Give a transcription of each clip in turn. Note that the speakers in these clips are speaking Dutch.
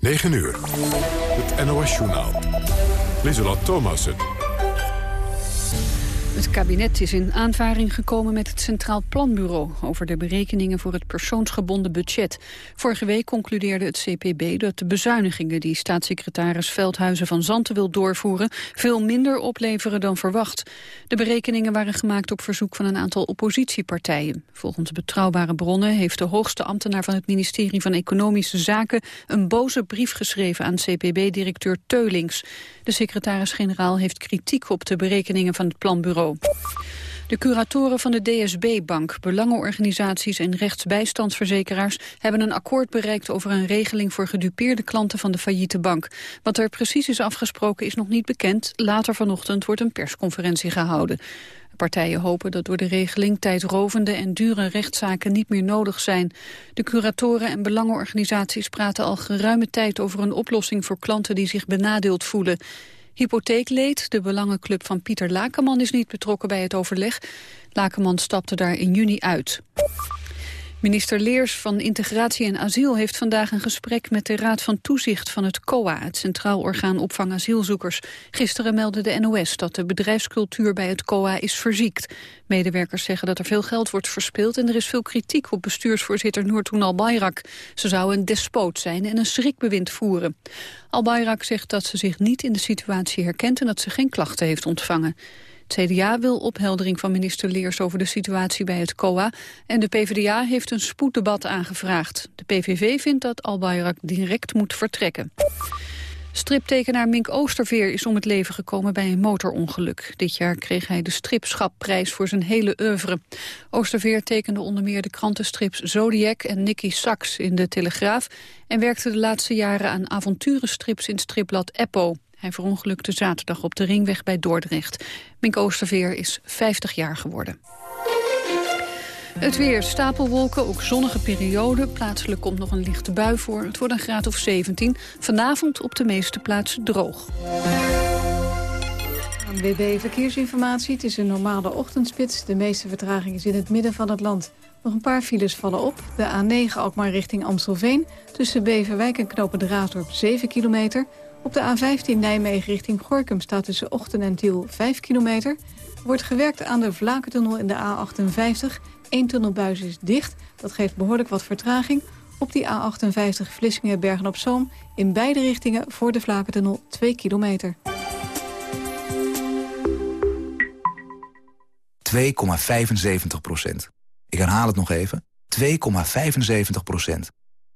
9 uur. Het NOS-journaal. Lieselot Thomassen. Het kabinet is in aanvaring gekomen met het Centraal Planbureau... over de berekeningen voor het persoonsgebonden budget. Vorige week concludeerde het CPB dat de bezuinigingen... die staatssecretaris Veldhuizen van Zanten wil doorvoeren... veel minder opleveren dan verwacht. De berekeningen waren gemaakt op verzoek van een aantal oppositiepartijen. Volgens betrouwbare bronnen heeft de hoogste ambtenaar... van het ministerie van Economische Zaken... een boze brief geschreven aan CPB-directeur Teulings. De secretaris-generaal heeft kritiek op de berekeningen van het planbureau. De curatoren van de DSB-bank, belangenorganisaties en rechtsbijstandsverzekeraars hebben een akkoord bereikt over een regeling voor gedupeerde klanten van de failliete bank. Wat er precies is afgesproken is nog niet bekend. Later vanochtend wordt een persconferentie gehouden. De partijen hopen dat door de regeling tijdrovende en dure rechtszaken niet meer nodig zijn. De curatoren en belangenorganisaties praten al geruime tijd over een oplossing voor klanten die zich benadeeld voelen. Hypotheekleed, de belangenclub van Pieter Lakenman, is niet betrokken bij het overleg. Lakenman stapte daar in juni uit. Minister Leers van Integratie en Asiel heeft vandaag een gesprek met de Raad van Toezicht van het COA, het Centraal Orgaan Opvang Asielzoekers. Gisteren meldde de NOS dat de bedrijfscultuur bij het COA is verziekt. Medewerkers zeggen dat er veel geld wordt verspeeld en er is veel kritiek op bestuursvoorzitter Noortoen Al-Bayrak. Ze zou een despoot zijn en een schrikbewind voeren. Al-Bayrak zegt dat ze zich niet in de situatie herkent en dat ze geen klachten heeft ontvangen. Het CDA wil opheldering van minister Leers over de situatie bij het COA... en de PvdA heeft een spoeddebat aangevraagd. De PVV vindt dat Al-Bayrak direct moet vertrekken. Striptekenaar Mink Oosterveer is om het leven gekomen bij een motorongeluk. Dit jaar kreeg hij de stripschapprijs voor zijn hele oeuvre. Oosterveer tekende onder meer de krantenstrips Zodiac en Nicky Sachs in de Telegraaf... en werkte de laatste jaren aan avonturenstrips in stripblad Eppo. Hij verongelukte zaterdag op de ringweg bij Dordrecht. Mink Oosterveer is 50 jaar geworden. Het weer, stapelwolken, ook zonnige periode. Plaatselijk komt nog een lichte bui voor. Het wordt een graad of 17. Vanavond op de meeste plaatsen droog. WB Verkeersinformatie. Het is een normale ochtendspits. De meeste vertraging is in het midden van het land. Nog een paar files vallen op. De A9 Alkmaar richting Amstelveen. Tussen Beverwijk en Knopen Raasdorp 7 kilometer. Op de A15 Nijmegen richting Gorkum staat tussen Ochten en Tiel 5 kilometer. Er wordt gewerkt aan de Vlakentunnel in de A58. Eén tunnelbuis is dicht. Dat geeft behoorlijk wat vertraging. Op die A58 Vlissingen-Bergen-op-Zoom... in beide richtingen voor de Vlakentunnel 2 kilometer. 2,75 procent. Ik herhaal het nog even. 2,75 procent.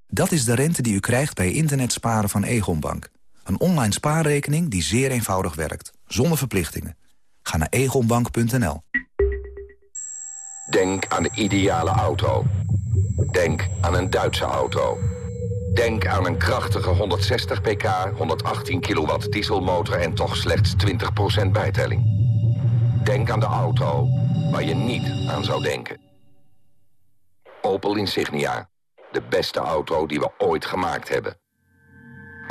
Dat is de rente die u krijgt bij internetsparen van Egonbank. Een online spaarrekening die zeer eenvoudig werkt, zonder verplichtingen. Ga naar egonbank.nl. Denk aan de ideale auto. Denk aan een Duitse auto. Denk aan een krachtige 160 pk, 118 kilowatt dieselmotor en toch slechts 20% bijtelling. Denk aan de auto waar je niet aan zou denken. Opel Insignia. De beste auto die we ooit gemaakt hebben.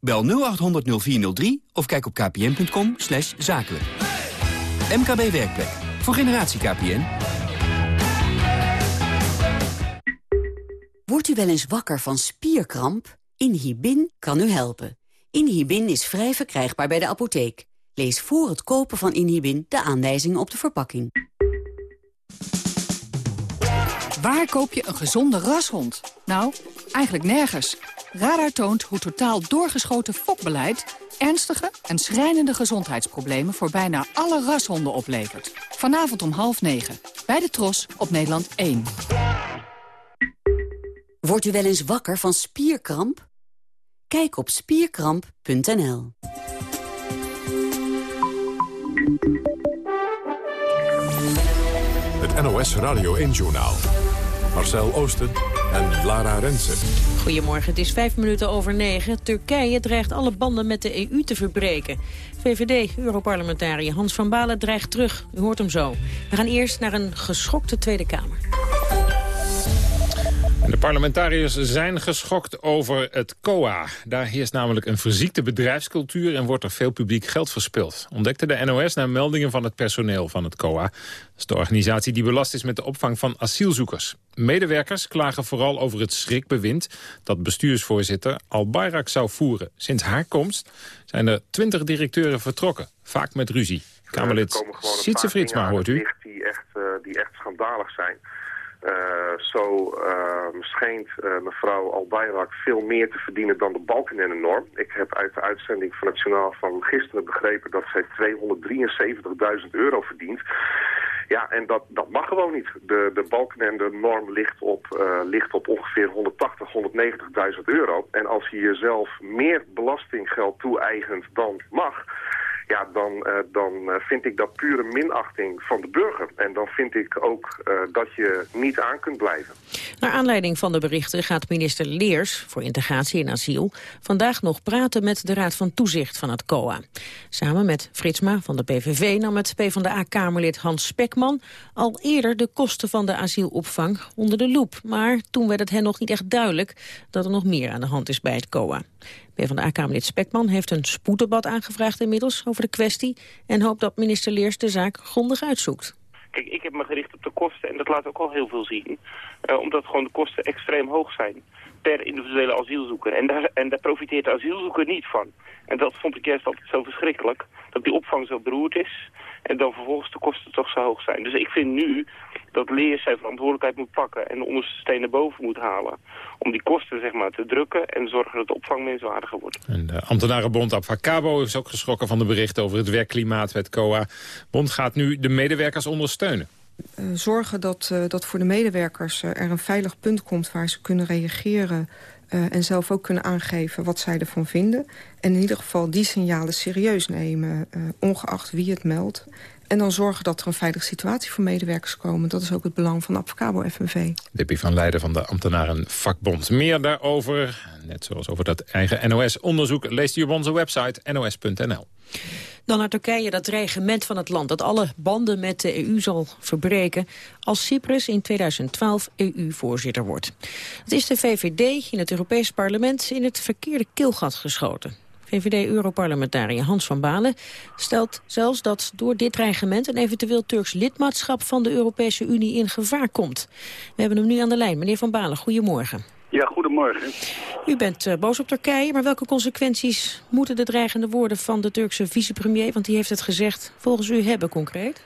Bel 0800 0403 of kijk op kpn.com zakelijk. MKB Werkplek. Voor generatie KPN. Wordt u wel eens wakker van spierkramp? Inhibin kan u helpen. Inhibin is vrij verkrijgbaar bij de apotheek. Lees voor het kopen van Inhibin de aanwijzingen op de verpakking. Waar koop je een gezonde rashond? Nou, eigenlijk nergens. Radar toont hoe totaal doorgeschoten fokbeleid... ernstige en schrijnende gezondheidsproblemen voor bijna alle rashonden oplevert. Vanavond om half negen. Bij de Tros op Nederland 1. Wordt u wel eens wakker van spierkramp? Kijk op spierkramp.nl. Het NOS Radio 1-journaal. Marcel Oosten en Lara Rensen. Goedemorgen, het is vijf minuten over negen. Turkije dreigt alle banden met de EU te verbreken. VVD-europarlementariër Hans van Balen dreigt terug. U hoort hem zo. We gaan eerst naar een geschokte Tweede Kamer. De parlementariërs zijn geschokt over het COA. Daar heerst namelijk een verziekte bedrijfscultuur... en wordt er veel publiek geld verspild. Ontdekte de NOS naar meldingen van het personeel van het COA. Dat is de organisatie die belast is met de opvang van asielzoekers. Medewerkers klagen vooral over het schrikbewind... dat bestuursvoorzitter Al Bayrak zou voeren. Sinds haar komst zijn er twintig directeuren vertrokken. Vaak met ruzie. Kamerlid Sietse Fritsma hoort u. Die echt, uh, die echt schandalig zijn. Uh, zo uh, schijnt uh, mevrouw Albayrak veel meer te verdienen dan de Balkenende-norm. Ik heb uit de uitzending van het journaal van gisteren begrepen dat zij 273.000 euro verdient. Ja, en dat, dat mag gewoon niet. De, de Balkenende-norm ligt, op, ligt op ongeveer 180, 190.000 euro. En als je jezelf meer belastinggeld toe-eigent dan mag ja, dan, uh, dan uh, vind ik dat pure minachting van de burger. En dan vind ik ook uh, dat je niet aan kunt blijven. Naar aanleiding van de berichten gaat minister Leers voor integratie en asiel vandaag nog praten met de Raad van Toezicht van het COA. Samen met Fritsma van de PVV nam het PvdA-kamerlid Hans Spekman al eerder de kosten van de asielopvang onder de loep. Maar toen werd het hen nog niet echt duidelijk dat er nog meer aan de hand is bij het COA. PvdA-kamerlid Spekman heeft een spoeddebat aangevraagd inmiddels over de kwestie... en hoopt dat minister Leers de zaak grondig uitzoekt. Kijk, ik heb me gericht op de kosten en dat laat ook al heel veel zien. Uh, omdat gewoon de kosten extreem hoog zijn per individuele asielzoeker. En daar, en profiteert de asielzoeker niet van. En dat vond ik juist altijd zo verschrikkelijk. Dat die opvang zo beroerd is en dan vervolgens de kosten toch zo hoog zijn. Dus ik vind nu dat Leers zijn verantwoordelijkheid moet pakken en de onderste steen naar boven moet halen. Om die kosten zeg maar te drukken en zorgen dat de opvang menswaardiger wordt. En de ambtenarenbond Abfacabo is ook geschrokken van de berichten over het werkklimaat met COA. Bond gaat nu de medewerkers ondersteunen. Uh, zorgen dat, uh, dat voor de medewerkers uh, er een veilig punt komt waar ze kunnen reageren en zelf ook kunnen aangeven wat zij ervan vinden. En in ieder geval die signalen serieus nemen, ongeacht wie het meldt. En dan zorgen dat er een veilige situatie voor medewerkers komen. Dat is ook het belang van Advocabo FNV. Dippy van Leiden van de Ambtenarenvakbond. Meer daarover, net zoals over dat eigen NOS-onderzoek... leest u op onze website nos.nl. Dan naar Turkije, dat dreigement van het land dat alle banden met de EU zal verbreken als Cyprus in 2012 EU-voorzitter wordt. Het is de VVD in het Europees parlement in het verkeerde keelgat geschoten. VVD-europarlementariër Hans van Balen stelt zelfs dat door dit dreigement een eventueel Turks lidmaatschap van de Europese Unie in gevaar komt. We hebben hem nu aan de lijn. Meneer van Balen, goedemorgen. Ja, goedemorgen. U bent uh, boos op Turkije, maar welke consequenties moeten de dreigende woorden van de Turkse vicepremier, want die heeft het gezegd, volgens u hebben concreet?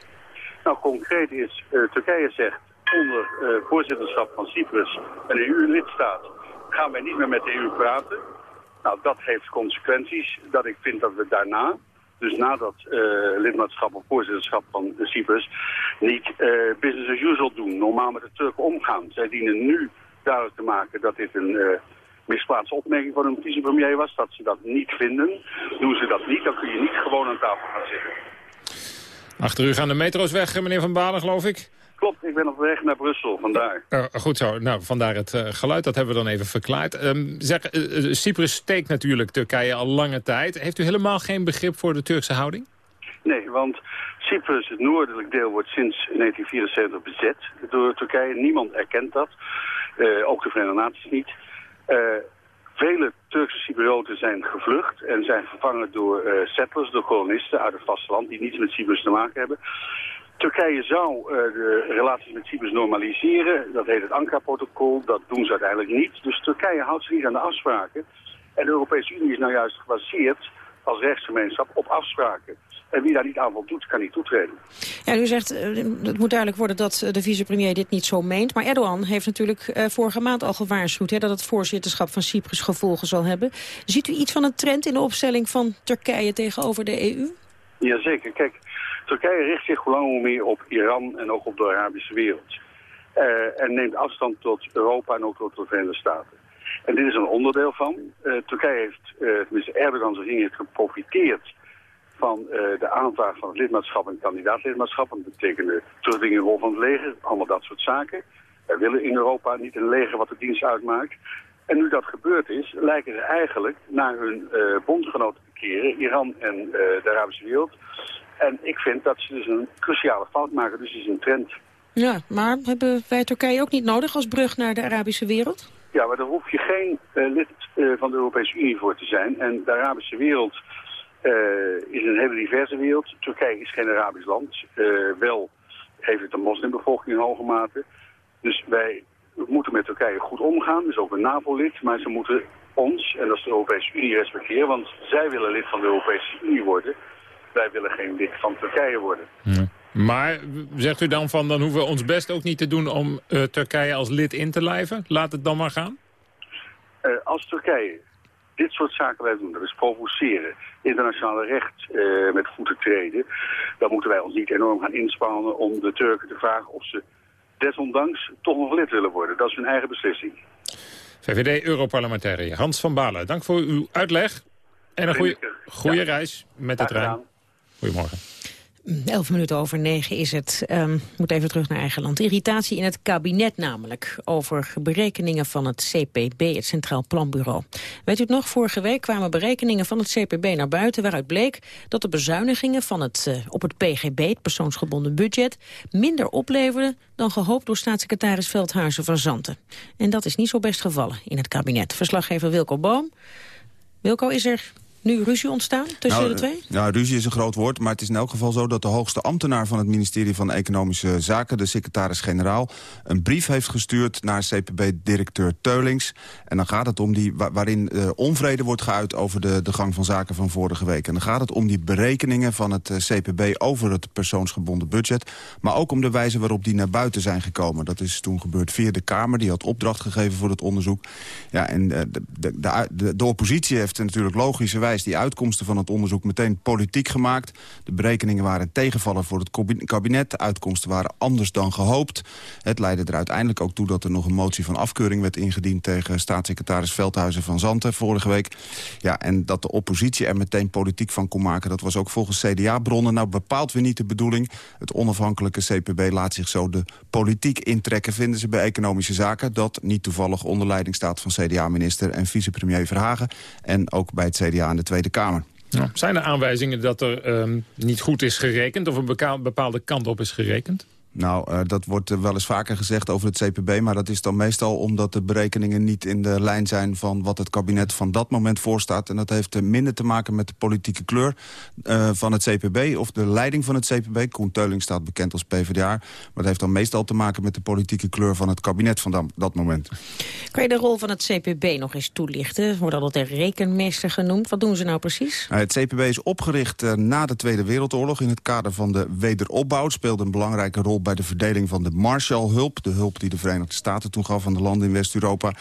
Nou, concreet is, uh, Turkije zegt onder uh, voorzitterschap van Cyprus, een EU-lidstaat, gaan wij niet meer met de EU praten. Nou, dat heeft consequenties dat ik vind dat we daarna, dus na dat lidmaatschap of voorzitterschap van Cyprus, niet business as usual doen, normaal met de Turken omgaan. Zij dienen nu duidelijk te maken dat dit een uh, misplaatste opmerking van een vicepremier was. Dat ze dat niet vinden. Doen ze dat niet, dan kun je niet gewoon aan tafel gaan zitten. Achter u gaan de metro's weg, meneer Van Balen, geloof ik? Klopt, ik ben op weg naar Brussel, vandaar. Uh, goed zo, nou, vandaar het uh, geluid, dat hebben we dan even verklaard. Um, zeg, uh, Cyprus steekt natuurlijk Turkije al lange tijd. Heeft u helemaal geen begrip voor de Turkse houding? Nee, want Cyprus, het noordelijk deel, wordt sinds 1974 bezet door Turkije. Niemand erkent dat. Uh, ook de Verenigde Naties niet. Uh, vele Turkse Cyprioten zijn gevlucht en zijn vervangen door uh, settlers, door kolonisten uit het vasteland die niets met Cyprus te maken hebben. Turkije zou de relaties met Cyprus normaliseren. Dat heet het Ankara-protocol. Dat doen ze uiteindelijk niet. Dus Turkije houdt zich niet aan de afspraken. En de Europese Unie is nou juist gebaseerd als rechtsgemeenschap op afspraken. En wie daar niet aan voldoet, kan niet toetreden. Ja, u zegt, het moet duidelijk worden dat de vicepremier dit niet zo meent. Maar Erdogan heeft natuurlijk uh, vorige maand al gewaarschuwd... Hè, dat het voorzitterschap van Cyprus gevolgen zal hebben. Ziet u iets van een trend in de opstelling van Turkije tegenover de EU? Jazeker. Kijk, Turkije richt zich hoe hoe meer op Iran en ook op de Arabische wereld. Uh, en neemt afstand tot Europa en ook tot de Verenigde Staten. En dit is een onderdeel van. Uh, Turkije heeft, tenminste Erdogan zijn heeft geprofiteerd van uh, de aanvraag van het lidmaatschap en kandidaatlidmaatschap. Dat betekende terugdringenrol van het leger, allemaal dat soort zaken. Wij willen in Europa niet een leger wat de dienst uitmaakt. En nu dat gebeurd is, lijken ze eigenlijk naar hun uh, bondgenoten te keren, Iran en uh, de Arabische wereld. En ik vind dat ze dus een cruciale fout maken, dus het is een trend. Ja, maar hebben wij Turkije ook niet nodig als brug naar de Arabische wereld? Ja, maar daar hoef je geen uh, lid van de Europese Unie voor te zijn. En de Arabische wereld is een hele diverse wereld. Turkije is geen Arabisch land. wel heeft het een moslimbevolking in hoge mate. Dus wij moeten met Turkije goed omgaan, dus ook een NAVO-lid. Maar ze moeten ons, en dat is de Europese Unie, respecteren. Want zij willen lid van de Europese Unie worden. Wij willen geen lid van Turkije worden. Maar zegt u dan van, dan hoeven we ons best ook niet te doen om uh, Turkije als lid in te lijven? Laat het dan maar gaan? Uh, als Turkije dit soort zaken wij doen, dat is provoceren, internationale recht uh, met voeten treden, dan moeten wij ons niet enorm gaan inspannen om de Turken te vragen of ze desondanks toch nog lid willen worden. Dat is hun eigen beslissing. VVD-Europarlementariër Hans van Balen, dank voor uw uitleg. En een goede, goede reis met de trein. Goedemorgen. Elf minuten over negen is het. Um, moet even terug naar eigen land. Irritatie in het kabinet namelijk over berekeningen van het CPB, het Centraal Planbureau. Weet u het nog? Vorige week kwamen berekeningen van het CPB naar buiten... waaruit bleek dat de bezuinigingen van het, uh, op het PGB, het persoonsgebonden budget... minder opleverden dan gehoopt door staatssecretaris Veldhuizen van Zanten. En dat is niet zo best gevallen in het kabinet. Verslaggever Wilco Boom. Wilco, is er nu ruzie ontstaan tussen nou, de twee? Ja, nou, ruzie is een groot woord, maar het is in elk geval zo... dat de hoogste ambtenaar van het ministerie van Economische Zaken... de secretaris-generaal, een brief heeft gestuurd naar CPB-directeur Teulings. En dan gaat het om die, waarin uh, onvrede wordt geuit over de, de gang van zaken van vorige week. En dan gaat het om die berekeningen van het uh, CPB over het persoonsgebonden budget... maar ook om de wijze waarop die naar buiten zijn gekomen. Dat is toen gebeurd via de Kamer, die had opdracht gegeven voor het onderzoek. Ja, en uh, de, de, de, de oppositie heeft natuurlijk die uitkomsten van het onderzoek meteen politiek gemaakt. De berekeningen waren tegenvallen voor het kabinet. De uitkomsten waren anders dan gehoopt. Het leidde er uiteindelijk ook toe dat er nog een motie van afkeuring werd ingediend... tegen staatssecretaris Veldhuizen van Zanten vorige week. Ja, en dat de oppositie er meteen politiek van kon maken... dat was ook volgens CDA-bronnen nou bepaald weer niet de bedoeling. Het onafhankelijke CPB laat zich zo de politiek intrekken... vinden ze bij economische zaken. Dat niet toevallig onder leiding staat van CDA-minister en vicepremier Verhagen. En ook bij het CDA en de Tweede Kamer. Ja. Zijn er aanwijzingen dat er um, niet goed is gerekend... of een bepaalde kant op is gerekend? Nou, uh, dat wordt uh, wel eens vaker gezegd over het CPB... maar dat is dan meestal omdat de berekeningen niet in de lijn zijn... van wat het kabinet van dat moment voorstaat. En dat heeft uh, minder te maken met de politieke kleur van het CPB... of de leiding van het CPB. Koen Teuling staat bekend als PvdA. Maar dat heeft dan meestal te maken met de politieke kleur... van het kabinet van dat, moment. Kan je de rol van het CPB nog eens toelichten? Wordt altijd de rekenmeester genoemd. Wat doen ze nou precies? Nou, het CPB is opgericht na de Tweede Wereldoorlog... in het kader van de wederopbouw. Het speelde een belangrijke rol bij de verdeling van de Marshallhulp. De hulp die de Verenigde Staten toen gaf aan de landen in West-Europa.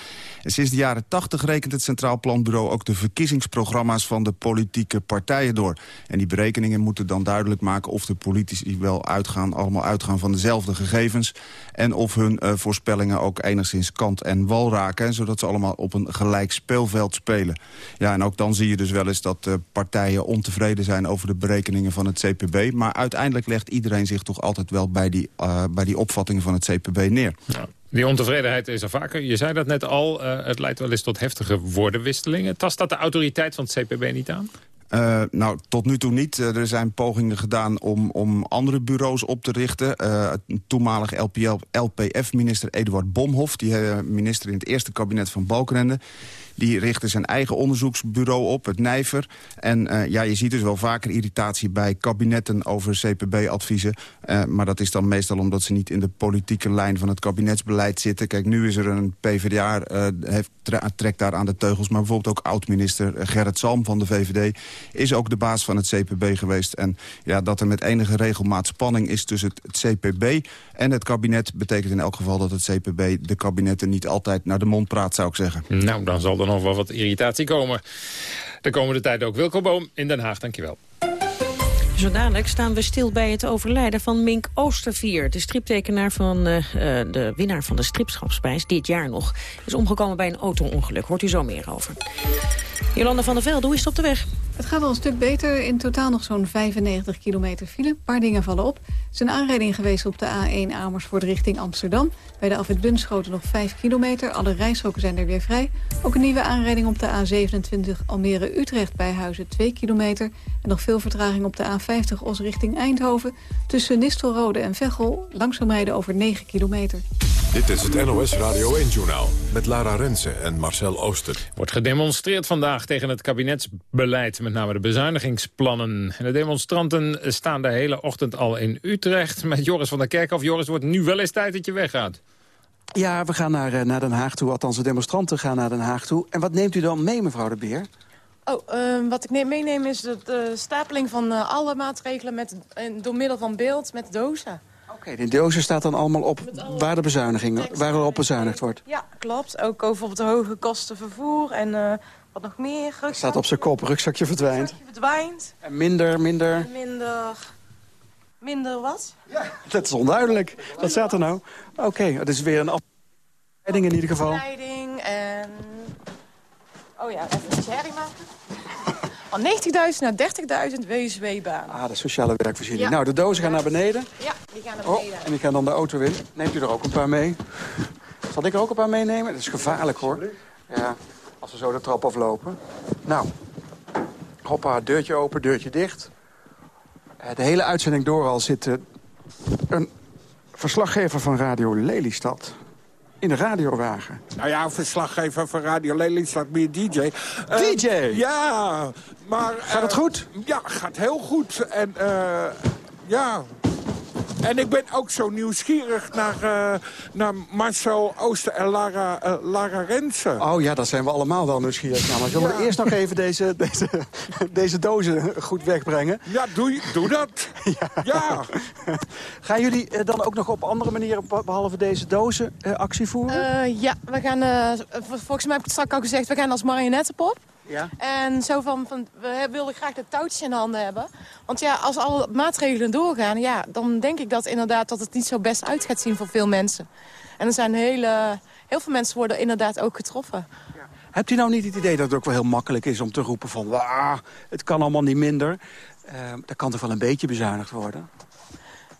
En sinds de jaren 80 rekent het Centraal Planbureau ook de verkiezingsprogramma's van de politieke partijen door. En die berekeningen moeten dan duidelijk maken of de politici wel uitgaan, allemaal uitgaan van dezelfde gegevens. En of hun uh, voorspellingen ook enigszins kant en wal raken. Zodat ze allemaal op een gelijk speelveld spelen. Ja, en ook dan zie je dus wel eens dat uh, partijen ontevreden zijn over de berekeningen van het CPB. Maar uiteindelijk legt iedereen zich toch altijd wel bij die uh, bij die opvattingen van het CPB neer. Ja. Die ontevredenheid is er vaker. Je zei dat net al, uh, het leidt wel eens tot heftige woordenwisselingen. Tast dat de autoriteit van het CPB niet aan? Uh, nou, tot nu toe niet. Uh, er zijn pogingen gedaan om, om andere bureaus op te richten. Uh, toenmalig LPF-minister Eduard Bomhoff... die minister in het eerste kabinet van Balkenende... Die richtte zijn eigen onderzoeksbureau op, het Nijver. En uh, ja, je ziet dus wel vaker irritatie bij kabinetten over CPB-adviezen. Uh, maar dat is dan meestal omdat ze niet in de politieke lijn van het kabinetsbeleid zitten. Kijk, nu is er een PvdA, uh, heeft, trekt daar aan de teugels. Maar bijvoorbeeld ook oud-minister Gerrit Salm van de VVD... is ook de baas van het CPB geweest. En ja, dat er met enige regelmaat spanning is tussen het, het CPB en het kabinet... betekent in elk geval dat het CPB de kabinetten niet altijd naar de mond praat, zou ik zeggen. Nou, dan zal er nog wel wat irritatie komen. De komende tijd ook. Wilco Boom in Den Haag, dankjewel. Zo dadelijk staan we stil bij het overlijden van Mink Oostervier. De striptekenaar van uh, de winnaar van de stripschapsprijs dit jaar nog... is omgekomen bij een auto-ongeluk. Hoort u zo meer over. Jolanda van der Velde, hoe is het op de weg? Het gaat al een stuk beter. In totaal nog zo'n 95 kilometer file. Een paar dingen vallen op. Er is een aanrijding geweest op de A1 Amersfoort richting Amsterdam. Bij de afwit Bunschoten nog 5 kilometer. Alle rijstroken zijn er weer vrij. Ook een nieuwe aanrijding op de A27 Almere-Utrecht bij Huizen 2 kilometer. En nog veel vertraging op de A50 Os richting Eindhoven. Tussen Nistelrode en Veghel langzaam rijden over 9 kilometer. Dit is het NOS Radio 1-journaal met Lara Rensen en Marcel Ooster. Wordt gedemonstreerd vandaag tegen het kabinetsbeleid, met name de bezuinigingsplannen. En de demonstranten staan de hele ochtend al in Utrecht met Joris van der Kerkhof. Joris, wordt nu wel eens tijd dat je weggaat. Ja, we gaan naar, eh, naar Den Haag toe. Althans, de demonstranten gaan naar Den Haag toe. En wat neemt u dan mee, mevrouw de Beer? Oh, uh, wat ik meeneem is de, de stapeling van uh, alle maatregelen met, door middel van beeld met dozen. Oké, okay, de dozen staat dan allemaal op waar de bezuinigingen, waar er op bezuinigd wordt. Ja, klopt. Ook over op de hoge kosten vervoer en uh, wat nog meer. Rugzak. staat op zijn kop, rugzakje verdwijnt. Rugzakje verdwijnt. En minder, minder... Minder... Minder wat? Ja, dat is onduidelijk. Wat staat er nou? Oké, okay, het is weer een afleiding in ieder geval. Afleiding en... Oh ja, even een cherry maken. Van 90.000 naar 30.000 WSW-banen. Ah, de sociale werkvoorziening. Ja. Nou, de dozen gaan naar beneden. Ja, die gaan naar beneden. Oh, en die gaan dan de auto in. Neemt u er ook een paar mee? Zal ik er ook een paar meenemen? Dat is gevaarlijk, hoor. Ja, als we zo de trap aflopen. Nou, hoppa, deurtje open, deurtje dicht. De hele uitzending door al zit een verslaggever van Radio Lelystad in de radiowagen. Nou ja, verslaggever van Radio Lelystad, meer DJ. Uh, DJ? Ja, maar... Gaat het goed? Ja, gaat heel goed. En uh, ja... En ik ben ook zo nieuwsgierig naar, uh, naar Marcel Ooster en Lara, uh, Lara Rensen. Oh ja, dat zijn we allemaal wel nieuwsgierig naar. Maar zullen ja. we eerst nog even deze, deze, deze dozen goed wegbrengen? Ja, doe, doe dat. ja. ja. Gaan jullie uh, dan ook nog op andere manieren, behalve deze dozen, actie voeren? ja, we gaan, volgens mij heb ik het straks al gezegd, we gaan als marionettenpop. Ja. En zo van, van, we wilden graag de touwtjes in handen hebben. Want ja, als alle maatregelen doorgaan, ja, dan denk ik dat inderdaad dat het niet zo best uit gaat zien voor veel mensen. En er zijn hele, heel veel mensen worden inderdaad ook getroffen. Ja. Hebt u nou niet het idee dat het ook wel heel makkelijk is om te roepen van... Ah, het kan allemaal niet minder. Uh, dat kan toch wel een beetje bezuinigd worden?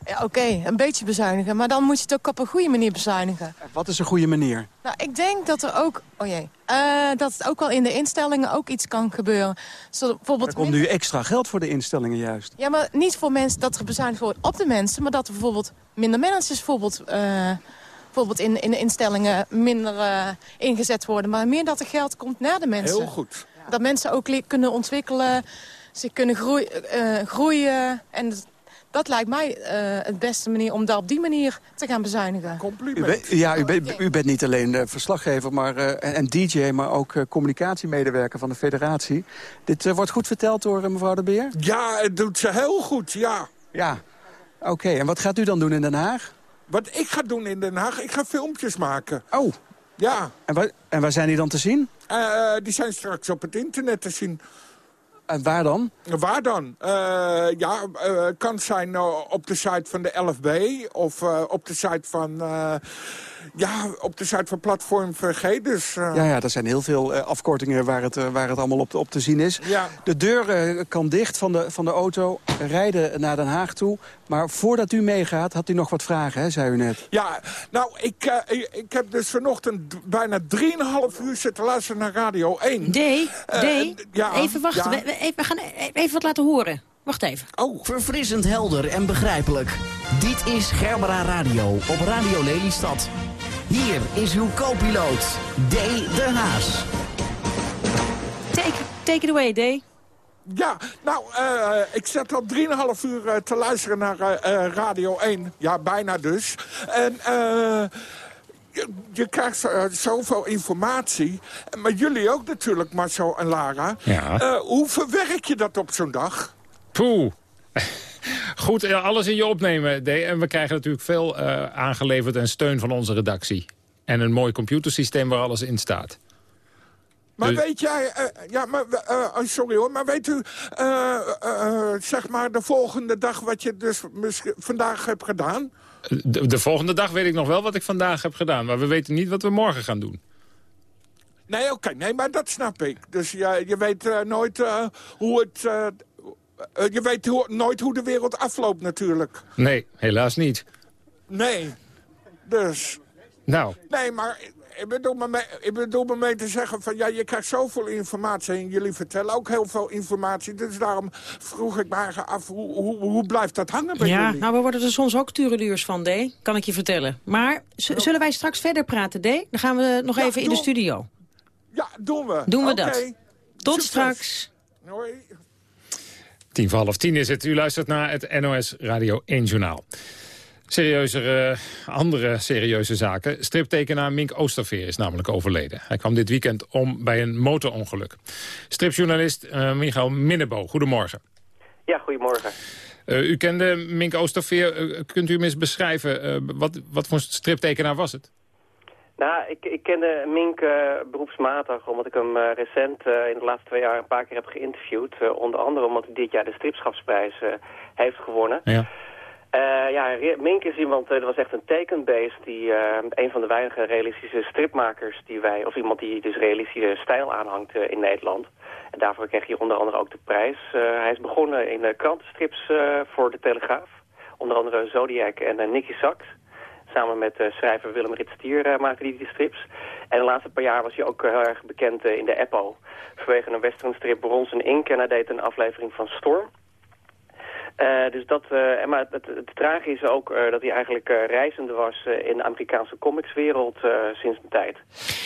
Ja, oké, okay, een beetje bezuinigen. Maar dan moet je het ook op een goede manier bezuinigen. Wat is een goede manier? Nou, ik denk dat er ook... Oh jee. Uh, dat het ook wel in de instellingen ook iets kan gebeuren. Zo, bijvoorbeeld er komt nu extra geld voor de instellingen juist. Ja, maar niet voor mensen dat er bezuinigd wordt op de mensen... maar dat er bijvoorbeeld minder managers bijvoorbeeld, uh, bijvoorbeeld in, in de instellingen minder uh, ingezet worden. Maar meer dat er geld komt naar de mensen. Heel goed. Dat mensen ook kunnen ontwikkelen, ze kunnen groei, groeien... en dat lijkt mij uh, het beste manier om daar op die manier te gaan bezuinigen. Compliment. U bent, ja, u, bent, u bent niet alleen uh, verslaggever maar, uh, en DJ, maar ook communicatiemedewerker van de federatie. Dit wordt goed verteld door mevrouw de Beer? Ja, het doet ze heel goed, ja. Ja, oké. Okay. En wat gaat u dan doen in Den Haag? Wat ik ga doen in Den Haag? Ik ga filmpjes maken. Oh. Ja. En waar, en waar zijn die dan te zien? die zijn straks op het internet te zien. En waar dan? Waar dan? Uh, ja, uh, kan zijn uh, op de site van de LFB of op de site van... ja, op de site van Platform VG. Dus, Ja, ja, er zijn heel veel afkortingen waar het, waar het allemaal op, op te zien is. Ja. De deur kan dicht van de, van de auto, rijden naar Den Haag toe. Maar voordat u meegaat, had u nog wat vragen, hè, zei u net. Ja, nou, ik, ik, ik heb dus vanochtend bijna 3,5 uur zitten luisteren naar Radio 1. D, D, ja, even wachten. Ja. We, we, we gaan even wat laten horen. Wacht even. Oh. Verfrissend helder en begrijpelijk. Dit is Gerbera Radio op Radio Lelystad. Hier is uw co-piloot, D. de Haas. Take, take it away, D. Ja, nou, uh, ik zat al 3,5 uur uh, te luisteren naar uh, Radio 1. Ja, bijna dus. En je, je, krijgt zoveel informatie. Maar jullie ook natuurlijk, Marcel en Lara. Ja. hoe verwerk je dat op zo'n dag? Poeh. Goed, alles in je opnemen. En we krijgen natuurlijk veel aangeleverd en steun van onze redactie. En een mooi computersysteem waar alles in staat. Maar dus... weet jij, uh, ja, maar, uh, sorry hoor, maar weet u, zeg maar de volgende dag wat je dus vandaag hebt gedaan? De, de, volgende dag weet ik nog wel wat ik vandaag heb gedaan, maar we weten niet wat we morgen gaan doen. Nee, oké, nee, maar dat snap ik. Dus je, je weet uh, nooit uh, hoe het... Uh, je weet hoe, nooit hoe de wereld afloopt natuurlijk. Nee, helaas niet. Nee, dus... Nou. Nee, maar ik bedoel, me mee, ik bedoel me mee te zeggen van... ja, je krijgt zoveel informatie en jullie vertellen ook heel veel informatie. Dus daarom vroeg ik me af, hoe, hoe, hoe blijft dat hangen bij ja, jullie? nou, we worden er soms ook turenduurs van, D. Kan ik je vertellen. Maar zullen wij straks verder praten, D? Dan gaan we nog Ja, even in de studio. Ja, doen we. Doen we Oké. dat. Tot Succes. straks. Hoi. Tien voor half tien is het. U luistert naar het NOS Radio 1 Journaal. Serieuzer, andere serieuze zaken. Striptekenaar Mink Oosterveer is namelijk overleden. Hij kwam dit weekend om bij een motorongeluk. Stripjournalist eh, Michael Minnebo, goedemorgen. Ja, goedemorgen. Eh, u kende Mink Oosterveer. Eh, kunt u hem eens beschrijven? wat, wat voor striptekenaar was het? Nou, ik, ik kende Mink eh, beroepsmatig, omdat ik hem eh, recent eh, in de laatste twee jaar een paar keer heb geïnterviewd. Onder andere omdat hij dit jaar de stripschapsprijs heeft gewonnen. Ja. Ja, Mink is iemand, dat was echt een tekenbeest, die een van de weinige realistische stripmakers die wij, of iemand die dus realistische stijl aanhangt in Nederland. En daarvoor kreeg hij onder andere ook de prijs. Hij is begonnen in krantenstrips voor de Telegraaf. Onder andere Zodiac en Nicky Sachs. Samen met eh, schrijver Willem Ritstier uh, maakte hij die strips. En de laatste paar jaar was hij ook eh, heel erg bekend eh, in de Eppo. Vanwege een westernstrip Brons en Ink. En hij deed een aflevering van Storm. Eh, dus dat, eh, maar het, het, tragische is ook eh, dat hij eigenlijk reizende was in de Amerikaanse comicswereld sinds een tijd.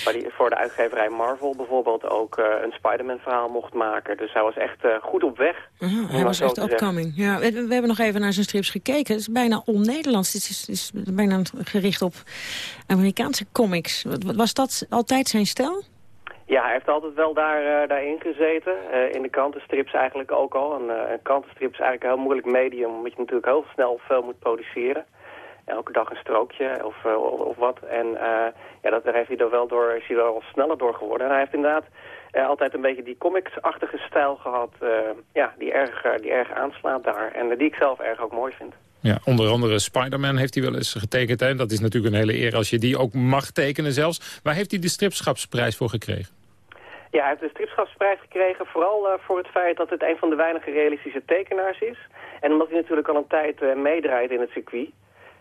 Waar hij voor de uitgeverij Marvel bijvoorbeeld ook een Spider-Man verhaal mocht maken. Dus hij was echt goed op weg. Hij was echt upcoming. Ja, we, we hebben nog even naar zijn strips gekeken. Het is bijna on-Nederlands. Het is, is bijna gericht op Amerikaanse comics. Was dat altijd zijn stijl? Ja, hij heeft altijd wel daar, eh, daarin gezeten. Eh, in de krantenstrips eigenlijk ook al. En, eh, een krantenstrip is eigenlijk een heel moeilijk medium, omdat je natuurlijk heel snel veel moet produceren. Elke dag een strookje of, of, wat. En ja, dat, daar heeft hij er wel door, is hij wel sneller door geworden. En hij heeft inderdaad altijd een beetje die comics-achtige stijl gehad. eh, ja, die erg, die erg aanslaat daar. En die ik zelf erg ook mooi vind. Ja, onder andere Spider-Man heeft hij wel eens getekend. Hè? Dat is natuurlijk een hele eer als je die ook mag tekenen zelfs. Waar heeft hij de stripschapsprijs voor gekregen? Ja, hij heeft de stripschapsprijs gekregen, vooral eh, voor het feit dat het een van de weinige realistische tekenaars is. En omdat hij natuurlijk al een tijd eh, meedraait in het circuit.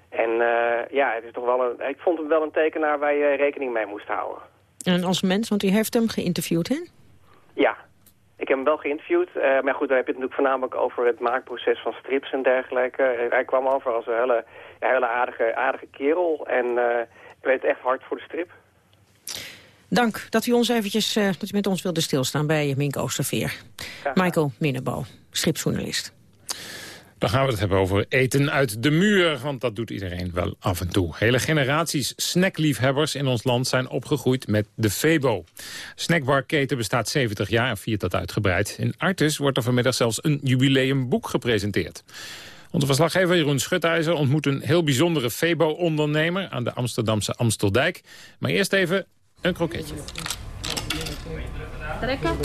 En eh, ja, het is toch wel een, ik vond hem wel een tekenaar waar je rekening mee moest houden. En als mens, want u heeft hem geïnterviewd, hè? Ja, ik heb hem wel geïnterviewd. eh, maar goed, dan heb je het natuurlijk voornamelijk over het maakproces van strips en dergelijke. Eh, hij kwam over als een hele, hele aardige, aardige kerel en eh weet echt hard voor de strip. Dank dat u ons eventjes, dat u met ons wilde stilstaan bij Mink Oosterveer. Michael Minnebo, stripjournalist. Dan gaan we het hebben over eten uit de muur, want dat doet iedereen wel af en toe. Hele generaties snackliefhebbers in ons land zijn opgegroeid met de Febo. Snackbarketen bestaat 70 jaar en viert dat uitgebreid. In Artis wordt er vanmiddag zelfs een jubileumboek gepresenteerd. Onze verslaggever Jeroen Schutijzer ontmoet een heel bijzondere Febo-ondernemer... aan de Amsterdamse Amsteldijk. Maar eerst even een kroketje. Trekken?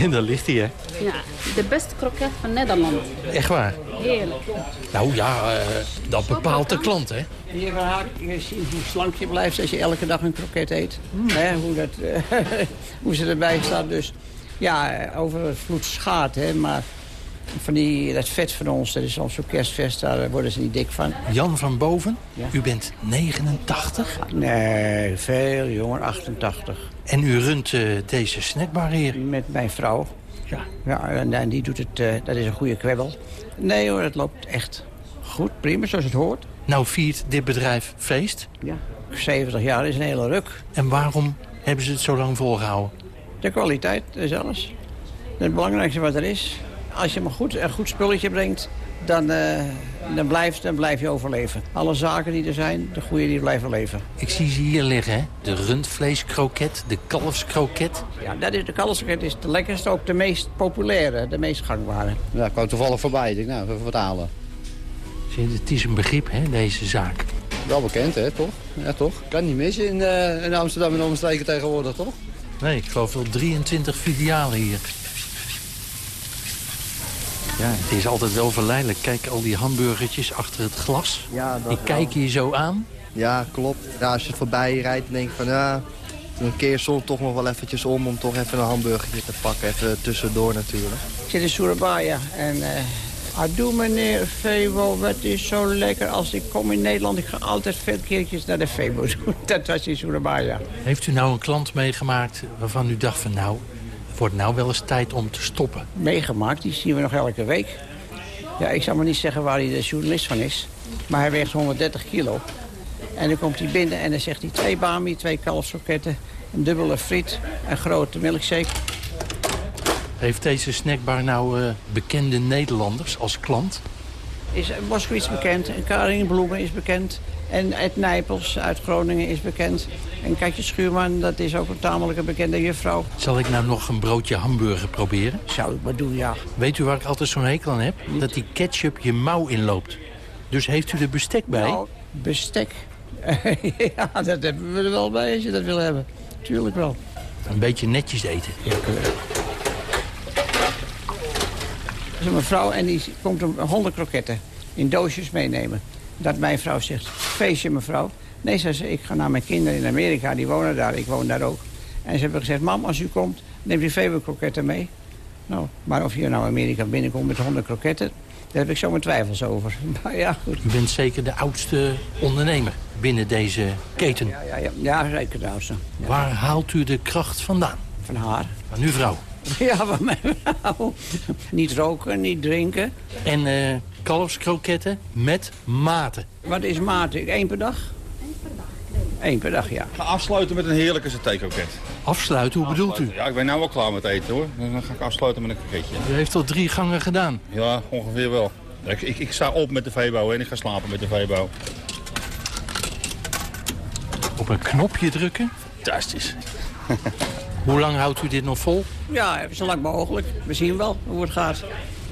En daar ligt hij, hè? Ja, de beste kroket van Nederland. Echt waar? Heerlijk. Nou ja, eh, dat bepaalt de klant, hè? Hier ga je zien hoe slank je blijft als je elke dag een kroket eet. Hè, hoe, dat, eh, hoe ze erbij staat. Dus ja, eh, over het vloed schaat, hè, maar van die, dat vet van ons, dat is al zo'n kerstfest, daar worden ze niet dik van. Jan van Boven, u bent 89? Nee, veel jonger, 88. En u runt eh, deze snackbar hier? Met mijn vrouw. Ja. Ja, en, en die doet het, eh, dat is een goede kwebbel. Nee hoor, het loopt echt goed, prima, zoals het hoort. Nou viert dit bedrijf feest. Ja, 70 jaar is een hele ruk. En waarom hebben ze het zo lang volgehouden? De kwaliteit, is alles. Het belangrijkste wat er is. Als je maar goed, een goed spulletje brengt, dan, eh, dan, blijft, dan blijf je overleven. Alle zaken die er zijn, de goede die blijven leven. Ik zie ze hier liggen, hè? De rundvleeskroket, de kalfskroket. Ja, dat is, de kalfskroket is de lekkerste, ook de meest populaire, de meest gangbare. Ja, ik kwam toevallig voorbij. Ik denk, nou, even wat halen. Zie je, Het is een begrip, hè, deze zaak. Wel bekend, hè, toch? Ja, toch? Kan niet missen in, eh, in Amsterdam en omstreken tegenwoordig, toch? Nee, ik geloof wel 23 filialen hier. Ja, het is altijd wel verleidelijk. Kijk, al die hamburgertjes achter het glas. Ja, dat die wel. kijken je zo aan. Ja, klopt. Ja, als je het voorbij rijdt, dan denk je van, ja, Dan keer soms toch nog wel eventjes om om toch even een hamburgertje te pakken. Even tussendoor natuurlijk. Ik zit in Surabaya en... Uh... Adoe meneer Febo, wat is zo lekker. Als ik kom in Nederland, ik ga altijd veel keertjes naar de Febo. Dat was in Surabaya. Heeft u nou een klant meegemaakt waarvan u dacht van nou... wordt nou wel eens tijd om te stoppen? Meegemaakt, die zien we nog elke week. Ja, ik zal maar niet zeggen waar hij de journalist van is. Maar hij weegt 130 kilo. En dan komt hij binnen en dan zegt hij twee bami, twee kalfsroketten... een dubbele friet, een grote milkshake... Heeft deze snackbar nou uh, bekende Nederlanders als klant? Is Moskowitz bekend, en Karin Bloemen is bekend... en Ed Nijpels uit Groningen is bekend... En Katje Schuurman, dat is ook een tamelijk bekende juffrouw. Zal ik nou nog een broodje hamburger proberen? Zou ik maar doen, ja. Weet u waar ik altijd zo'n hekel aan heb? Dat die ketchup je mouw inloopt. Dus heeft u er bestek bij? Nou, bestek? ja, dat hebben we er wel bij als je dat wil hebben. Tuurlijk wel. Een beetje netjes eten. Ja, is een mevrouw en die komt een honderd kroketten in doosjes meenemen. Dat mijn vrouw zegt, feestje mevrouw. Nee, zei ze, ik ga naar mijn kinderen in Amerika, die wonen daar, ik woon daar ook. En ze hebben gezegd, mam, als u komt, neemt u Faber-kroketten mee. Nou, maar of je nou Amerika binnenkomt met honderd kroketten... daar heb ik zo mijn twijfels over. Maar ja, goed. U bent zeker de oudste ondernemer binnen deze keten. Ja, ja, ja, ja zeker de oudste. Waar haalt u de kracht vandaan? Van haar. Van uw vrouw? Ja, van mijn vrouw. niet roken, niet drinken. En uh, kalfskroketten met maten. Wat is maten? Eén per dag? Eén per dag. Ja. ga afsluiten met een heerlijke saté-kroket. Afsluiten? Hoe bedoelt u? Ja, ik ben nou wel klaar met eten hoor. Dan ga ik afsluiten met een kroketje. U heeft al drie gangen gedaan? Ja, ongeveer wel. Ik, ik, ik sta op met de veebouw en ik ga slapen met de veebouw. Op een knopje drukken? Fantastisch. Hoe lang houdt u dit nog vol? Ja, zo lang mogelijk. We zien wel hoe het gaat.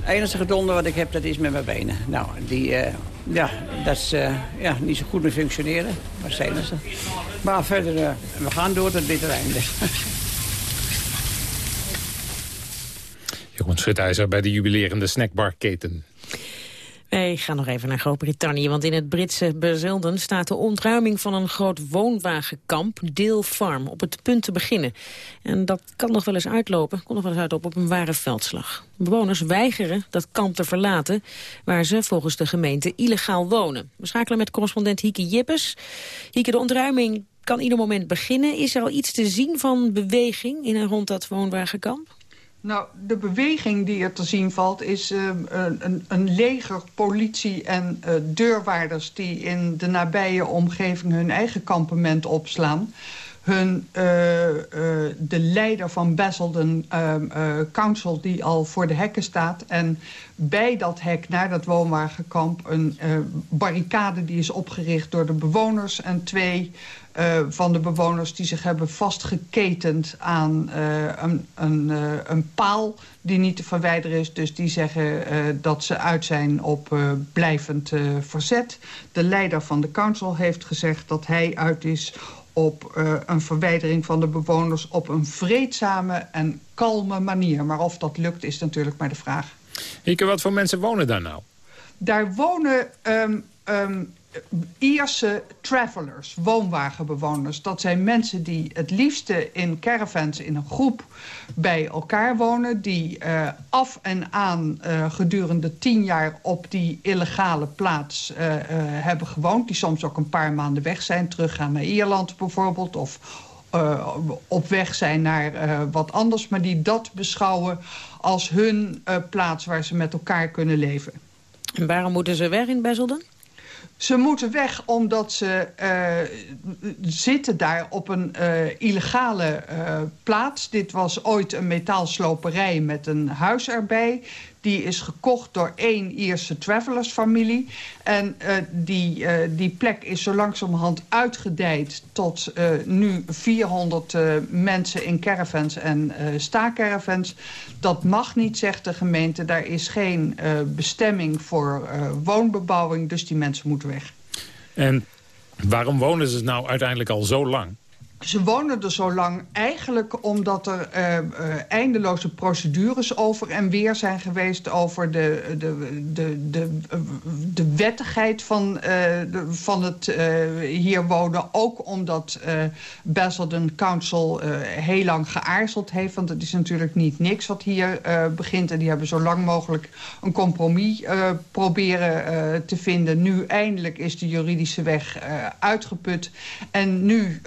Het enige gedonder wat ik heb, dat is met mijn benen. Nou, die, uh, ja, dat is uh, ja, niet zo goed meer functioneren. Maar het enige. Maar verder, uh, we gaan door tot bittere einde. Jeroen Schutijzer bij de jubilerende snackbarketen. Wij gaan nog even naar Groot-Brittannië, want in het Britse Bezelden staat de ontruiming van een groot woonwagenkamp, Deel Farm, op het punt te beginnen. En dat kan nog wel eens uitlopen, kon nog wel eens uitlopen op een ware veldslag. Bewoners weigeren dat kamp te verlaten, waar ze volgens de gemeente illegaal wonen. We schakelen met correspondent Hieke Jippes. Hieke, de ontruiming kan ieder moment beginnen. Is er al iets te zien van beweging in en rond dat woonwagenkamp? Nou, de beweging die er te zien valt is uh, een, een, leger politie en uh, deurwaarders... die in de nabije omgeving hun eigen kampement opslaan. Hun, uh, de leider van Basildon Council die al voor de hekken staat. En bij dat hek naar dat woonwagenkamp een barricade die is opgericht door de bewoners... en twee uh, van de bewoners die zich hebben vastgeketend aan uh, een, een, uh, een, paal die niet te verwijderen is. Dus die zeggen dat ze uit zijn op blijvend verzet. De leider van de council heeft gezegd dat hij uit is op een verwijdering van de bewoners op een vreedzame en kalme manier. Maar of dat lukt is natuurlijk maar de vraag. Ike, wat voor mensen wonen daar nou? Daar wonen um, um, Ierse travelers, woonwagenbewoners. Dat zijn mensen die het liefste in caravans in een groep bij elkaar wonen. Die uh, af en aan uh, gedurende tien jaar op die illegale plaats uh, hebben gewoond. Die soms ook een paar maanden weg zijn. Teruggaan naar Ierland bijvoorbeeld. Of op weg zijn naar wat anders. Maar die dat beschouwen als hun plaats waar ze met elkaar kunnen leven. En waarom moeten ze weg in Basildon? Ze moeten weg omdat ze uh, zitten daar op een uh, illegale uh, plaats. Dit was ooit een metaalsloperij met een huis erbij. Die is gekocht door één Ierse travelersfamilie. En uh, die, uh, die plek is zo langzamerhand uitgedijd tot uh, nu 400 mensen in caravans en staacaravans. Dat mag niet, zegt de gemeente. Daar is geen bestemming voor woonbebouwing, dus die mensen moeten weg. En waarom wonen ze nou uiteindelijk al zo lang? Ze wonen er zo lang eigenlijk omdat er uh, uh, eindeloze procedures over en weer zijn geweest... over de, de, de, de, de wettigheid van, de, van het hier wonen. Ook omdat Basildon Council heel lang geaarzeld heeft. Want het is natuurlijk niet niks wat hier begint. En die hebben zo lang mogelijk een compromis proberen te vinden. Nu eindelijk is de juridische weg uitgeput. En nu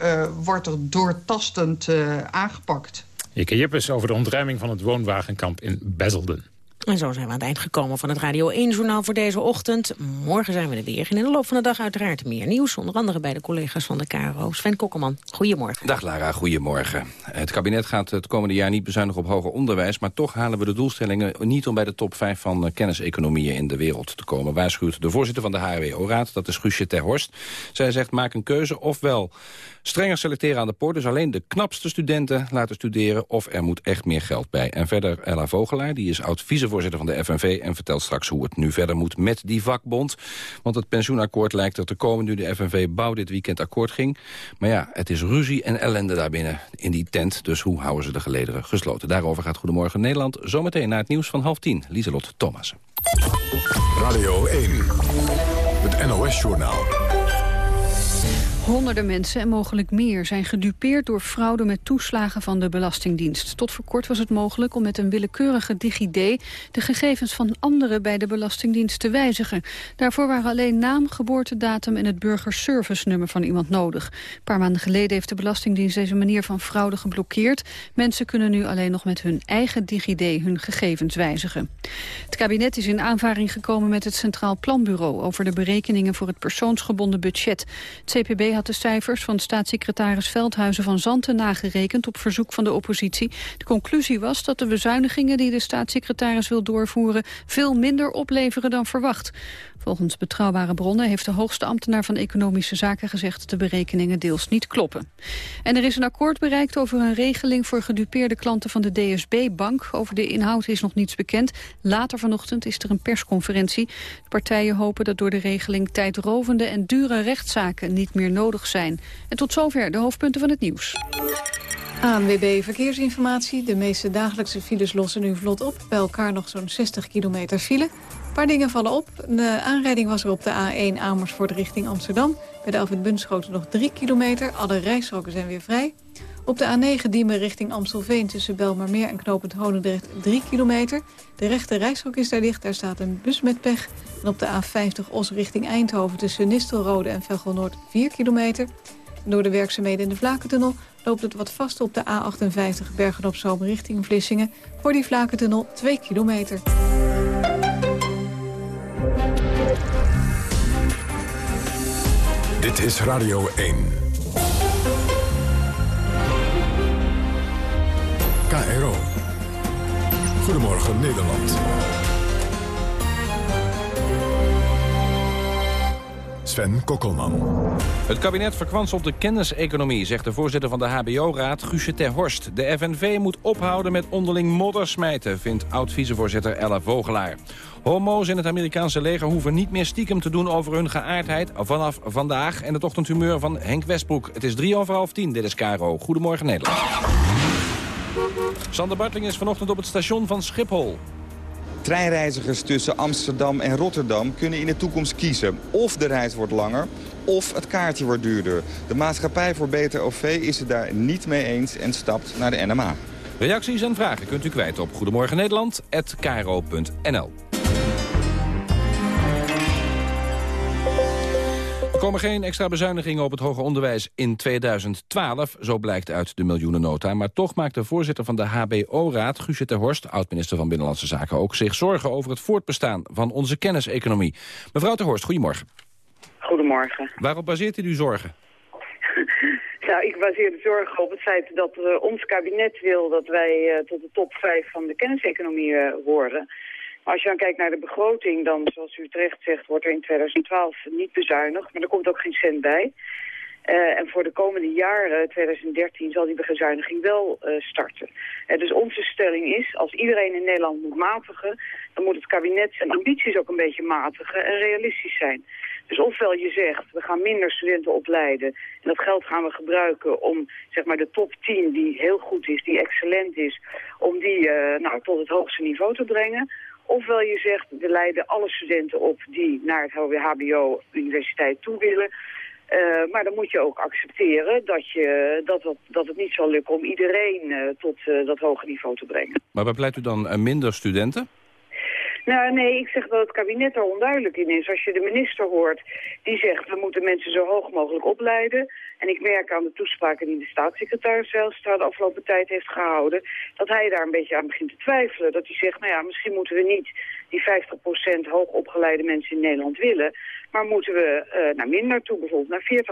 wordt wordt er doortastend uh, aangepakt. Ikke Jippes over de ontruiming van het woonwagenkamp in Basildon. En zo zijn we aan het eind gekomen van het Radio 1-journaal voor deze ochtend. Morgen zijn we er weer. In de loop van de dag uiteraard meer nieuws. Onder andere bij de collega's van de KRO. Sven Kokkelman, goedemorgen. Dag Lara, goedemorgen. Het kabinet gaat het komende jaar niet bezuinigen op hoger onderwijs... maar toch halen we de doelstellingen niet om bij de top 5 van kenniseconomieën in de wereld te komen. Waarschuwt de voorzitter van de HWO-raad, dat is Guusje ter Horst. Zij zegt, maak een keuze, ofwel strenger selecteren aan de poort... dus alleen de knapste studenten laten studeren... of er moet echt meer geld bij. En verder Ella Vogelaar, die is oud-vice voorzitter van de FNV... en vertelt straks hoe het nu verder moet met die vakbond. Want het pensioenakkoord lijkt er te komen nu de FNV bouw dit weekend akkoord ging. Maar ja, het is ruzie en ellende daarbinnen in die tent. Dus hoe houden ze de gelederen gesloten? Daarover gaat Goedemorgen Nederland zometeen naar het nieuws van half tien. Lieselot Thomas. Radio 1, het NOS-journaal. Honderden mensen en mogelijk meer zijn gedupeerd door fraude met toeslagen van de Belastingdienst. Tot voor kort was het mogelijk om met een willekeurige DigiD de gegevens van anderen bij de Belastingdienst te wijzigen. Daarvoor waren alleen naam, geboortedatum en het burgerservice-nummer van iemand nodig. Een paar maanden geleden heeft de Belastingdienst deze manier van fraude geblokkeerd. Mensen kunnen nu alleen nog met hun eigen DigiD hun gegevens wijzigen. Het kabinet is in aanvaring gekomen met het Centraal Planbureau over de berekeningen voor het persoonsgebonden budget. Het CPB had de cijfers van staatssecretaris Veldhuizen van Zanten nagerekend op verzoek van de oppositie. De conclusie was dat de bezuinigingen die de staatssecretaris wil doorvoeren veel minder opleveren dan verwacht. Volgens betrouwbare bronnen heeft de hoogste ambtenaar van Economische Zaken gezegd dat de berekeningen deels niet kloppen. En er is een akkoord bereikt over een regeling voor gedupeerde klanten van de DSB-bank. Over de inhoud is nog niets bekend. Later vanochtend is er een persconferentie. De partijen hopen dat door de regeling tijdrovende en dure rechtszaken niet meer nodig zijn. En tot zover de hoofdpunten van het nieuws. ANWB Verkeersinformatie. De meeste dagelijkse files lossen nu vlot op. Bij elkaar nog zo'n 60 kilometer file. Een paar dingen vallen op. De aanrijding was er op de A1 Amersfoort richting Amsterdam. Bij de Alfred Bunschoten nog 3 kilometer. Alle rijstroken zijn weer vrij. Op de A9 Diemen richting Amstelveen tussen Belmarmeer en Knopend Honendrecht 3 kilometer. De rechte rijstrook is daar dicht, daar staat een bus met pech. En op de A50 Os richting Eindhoven tussen Nistelrode en Velgelnoord 4 kilometer. door de werkzaamheden in de Vlakentunnel loopt het wat vast op de A58 Bergen-op-Zoom richting Vlissingen. Voor die Vlakentunnel 2 kilometer. Dit is Radio 1. KRO. Goedemorgen Nederland. Sven Kokkelman. Het kabinet verkwanselt de kenniseconomie, zegt de voorzitter van de HBO-raad Guusje ter Horst. De FNV moet ophouden met onderling moddersmijten, vindt oud-vicevoorzitter Ella Vogelaar. Homo's in het Amerikaanse leger hoeven niet meer stiekem te doen over hun geaardheid vanaf vandaag. En het ochtendhumeur van Henk Westbroek. Het is drie over half tien, dit is Caro. Goedemorgen Nederland. Sander Bartling is vanochtend op het station van Schiphol. Treinreizigers tussen Amsterdam en Rotterdam kunnen in de toekomst kiezen. Of de reis wordt langer, of het kaartje wordt duurder. De maatschappij voor Beter OV is het daar niet mee eens en stapt naar de NMA. Reacties en vragen kunt u kwijt op Goedemorgen komen geen extra bezuinigingen op het hoger onderwijs in 2012, zo blijkt uit de miljoenennota. Maar toch maakt de voorzitter van de HBO-raad, Guusje ter Horst, oud-minister van Binnenlandse Zaken ook, zich zorgen over het voortbestaan van onze kenniseconomie. Mevrouw ter Horst, goedemorgen. Goedemorgen. Waarop baseert u uw zorgen? Nou, ik baseer de zorgen op het feit dat uh, ons kabinet wil dat wij uh, tot de top 5 van de kenniseconomie uh, horen. Als je dan kijkt naar de begroting, dan, zoals u terecht zegt, wordt er in 2012 niet bezuinigd. Maar er komt ook geen cent bij. Uh, en voor de komende jaren, 2013, zal die bezuiniging wel uh, starten. Uh, dus onze stelling is, als iedereen in Nederland moet matigen... dan moet het kabinet zijn ambities ook een beetje matigen en realistisch zijn. Dus ofwel je zegt, we gaan minder studenten opleiden... en dat geld gaan we gebruiken om zeg maar, de top 10 die heel goed is, die excellent is... om die nou, tot het hoogste niveau te brengen... Ofwel je zegt, we leiden alle studenten op die naar het HBO universiteit toe willen. Uh, maar dan moet je ook accepteren dat, je, dat, dat, het niet zal lukken om iedereen uh, tot uh, dat hoge niveau te brengen. Maar bepleit u dan minder studenten? Nou, nee, ik zeg dat het kabinet er onduidelijk in is. Als je de minister hoort, die zegt... we moeten mensen zo hoog mogelijk opleiden. En ik merk aan de toespraken die de staatssecretaris zelfs de afgelopen tijd heeft gehouden... dat hij daar een beetje aan begint te twijfelen. Dat hij zegt, nou ja, misschien moeten we niet die 50% hoogopgeleide mensen in Nederland willen... maar moeten we uh, naar minder toe, bijvoorbeeld naar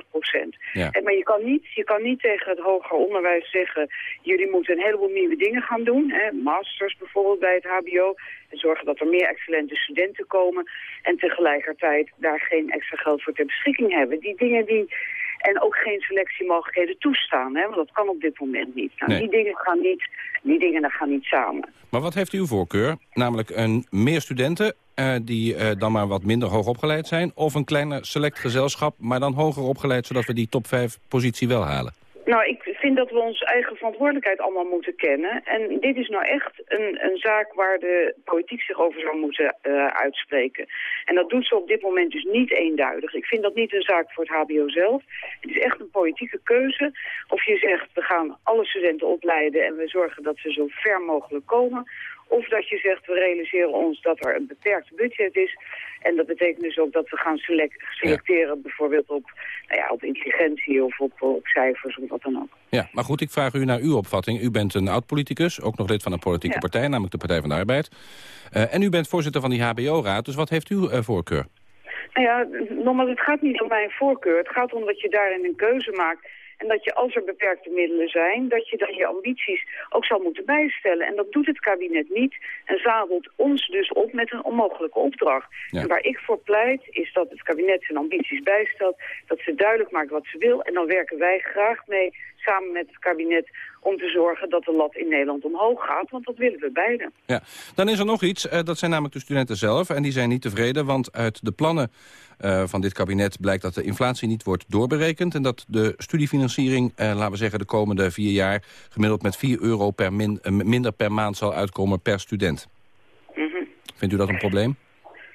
40%. Ja. En, maar je kan, niet, je kan niet tegen het hoger onderwijs zeggen... jullie moeten een heleboel nieuwe dingen gaan doen. Hè, masters bijvoorbeeld bij het hbo. En zorgen dat er meer excellente studenten komen. En tegelijkertijd daar geen extra geld voor ter beschikking hebben. Die dingen die en ook geen selectiemogelijkheden toestaan. Hè? Want dat kan op dit moment niet. Nou, die, dingen gaan niet die dingen gaan niet samen. Maar wat heeft uw voorkeur? Namelijk een meer studenten uh, die uh, dan maar wat minder hoog opgeleid zijn... of een kleiner select gezelschap, maar dan hoger opgeleid... zodat we die top 5 positie wel halen? Nou, ik vind dat we onze eigen verantwoordelijkheid allemaal moeten kennen. En dit is nou echt een, een zaak waar de politiek zich over zou moeten uh, uitspreken. En dat doet ze op dit moment dus niet eenduidig. Ik vind dat niet een zaak voor het hbo zelf. Het is echt een politieke keuze. Of je zegt, we gaan alle studenten opleiden en we zorgen dat ze zo ver mogelijk komen. Of dat je zegt, we realiseren ons dat er een beperkt budget is. En dat betekent dus ook dat we gaan select selecteren bijvoorbeeld op, nou ja, op intelligentie of op, op cijfers of wat dan ook. Ja, maar goed, ik vraag u naar uw opvatting. U bent een oud-politicus, ook nog lid van een politieke ja. partij, namelijk de Partij van de Arbeid. Uh, en u bent voorzitter van die HBO-raad, dus wat heeft uw uh, voorkeur? Nou ja, nogmaals, het gaat niet om mijn voorkeur. Het gaat om dat je daarin een keuze maakt en dat je, als er beperkte middelen zijn, dat je dan je ambities ook zal moeten bijstellen. En dat doet het kabinet niet en zadelt ons dus op met een onmogelijke opdracht. En waar ik voor pleit, is dat het kabinet zijn ambities bijstelt, dat ze duidelijk maakt wat ze wil. En dan werken wij graag mee, samen met het kabinet, om te zorgen dat de lat in Nederland omhoog gaat, want dat willen we beiden. Ja, dan is er nog iets, uh, dat zijn namelijk de studenten zelf, en die zijn niet tevreden, want uit de plannen uh, van dit kabinet blijkt dat de inflatie niet wordt doorberekend... en dat de studiefinanciering, uh, laten we zeggen de komende vier jaar... gemiddeld met 4 euro per min, uh, minder per maand zal uitkomen per student. Mm -hmm. Vindt u dat een probleem?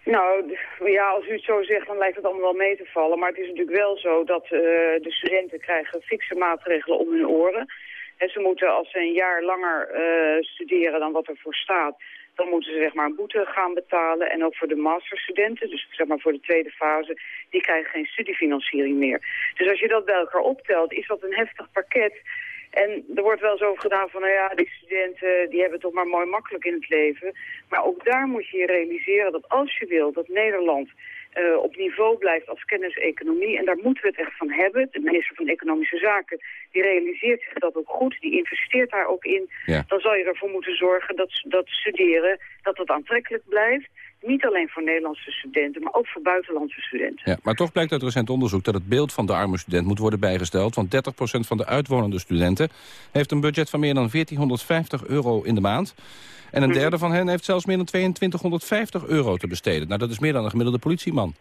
Nou, ja, als u het zo zegt, dan lijkt het allemaal wel mee te vallen. Maar het is natuurlijk wel zo dat de studenten krijgen fikse maatregelen om hun oren. En ze moeten, als ze een jaar langer studeren dan wat ervoor staat dan moeten ze zeg maar een boete gaan betalen. En ook voor de masterstudenten, dus zeg maar voor de tweede fase, die krijgen geen studiefinanciering meer. Dus als je dat bij elkaar optelt, is dat een heftig pakket. En er wordt wel zo over gedaan van, nou ja, die studenten die hebben het toch maar mooi makkelijk in het leven. Maar ook daar moet je je realiseren dat als je wil dat Nederland uh, op niveau blijft als kenniseconomie. En daar moeten we het echt van hebben. De minister van Economische Zaken die realiseert zich dat ook goed. Die investeert daar ook in. Ja. Dan zal je ervoor moeten zorgen dat, dat studeren dat het aantrekkelijk blijft. Niet alleen voor Nederlandse studenten, maar ook voor buitenlandse studenten. Ja, maar toch blijkt uit recent onderzoek dat het beeld van de arme student moet worden bijgesteld. Want 30% van de uitwonende studenten heeft een budget van meer dan 1450 euro in de maand. En een derde van hen heeft zelfs meer dan 2250 euro te besteden. Nou, dat is meer dan een gemiddelde politieman.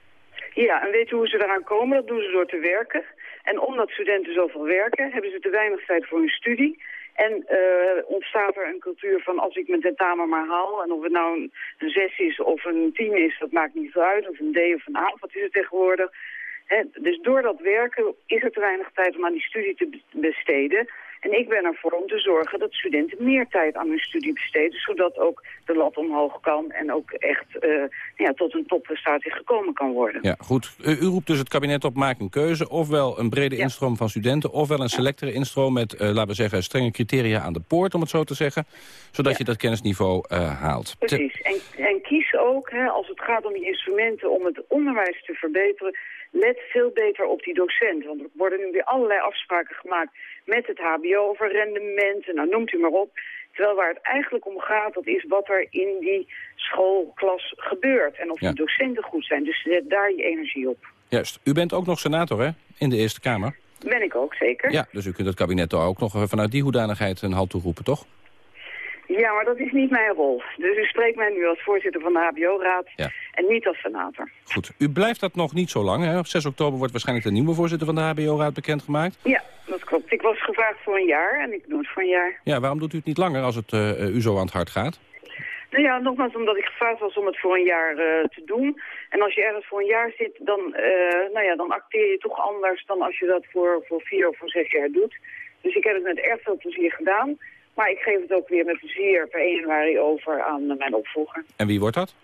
Ja, en weet je hoe ze eraan komen? Dat doen ze door te werken. En omdat studenten zoveel werken, hebben ze te weinig tijd voor hun studie. En uh, ontstaat er een cultuur van als ik mijn tentamen maar haal... en of het nou een, een 6 is of een 10 is, dat maakt niet uit. Of een D of een A, wat is het tegenwoordig. Dus door dat werken is er te weinig tijd om aan die studie te besteden. En ik ben ervoor om te zorgen dat studenten meer tijd aan hun studie besteden... zodat ook de lat omhoog kan en ook echt uh, ja, tot een topprestatie gekomen kan worden. Ja, goed. U, u, roept dus het kabinet op, maak een keuze. Ofwel een brede ja. instroom van studenten, ofwel een selectere instroom... met, uh, laten we zeggen, strenge criteria aan de poort, om het zo te zeggen. Zodat ja. je dat kennisniveau uh, haalt. Precies. En, en kies ook, hè, als het gaat om die instrumenten om het onderwijs te verbeteren let veel beter op die docent. Want er worden nu weer allerlei afspraken gemaakt met het hbo over rendementen, nou noemt u maar op. Terwijl waar het eigenlijk om gaat, dat is wat er in die schoolklas gebeurt. En of ja. die docenten goed zijn. Dus zet daar je energie op. Juist. U bent ook nog senator, hè? In de Eerste Kamer. Ben ik ook, zeker. Ja, dus u kunt het kabinet ook nog vanuit die hoedanigheid een halt toeroepen, toch? Ja, maar dat is niet mijn rol. Dus u spreekt mij nu als voorzitter van de HBO-raad. Ja. En niet als senator. Goed. U blijft dat nog niet zo lang, hè? Op 6 oktober wordt waarschijnlijk de nieuwe voorzitter van de HBO-raad bekendgemaakt. Ja, dat klopt. Ik was gevraagd voor een jaar en ik doe het voor een jaar. Ja, waarom doet u het niet langer als het uh, u zo aan het hart gaat? Nou ja, nogmaals omdat ik gevraagd was om het voor een jaar uh, te doen. En als je ergens voor een jaar zit, dan, uh, nou ja, dan acteer je toch anders dan als je dat voor, voor vier of voor zes jaar doet. Dus ik heb het met erg veel plezier gedaan. Maar ik geef het ook weer met plezier per 1 januari over aan mijn opvolger. En wie wordt dat?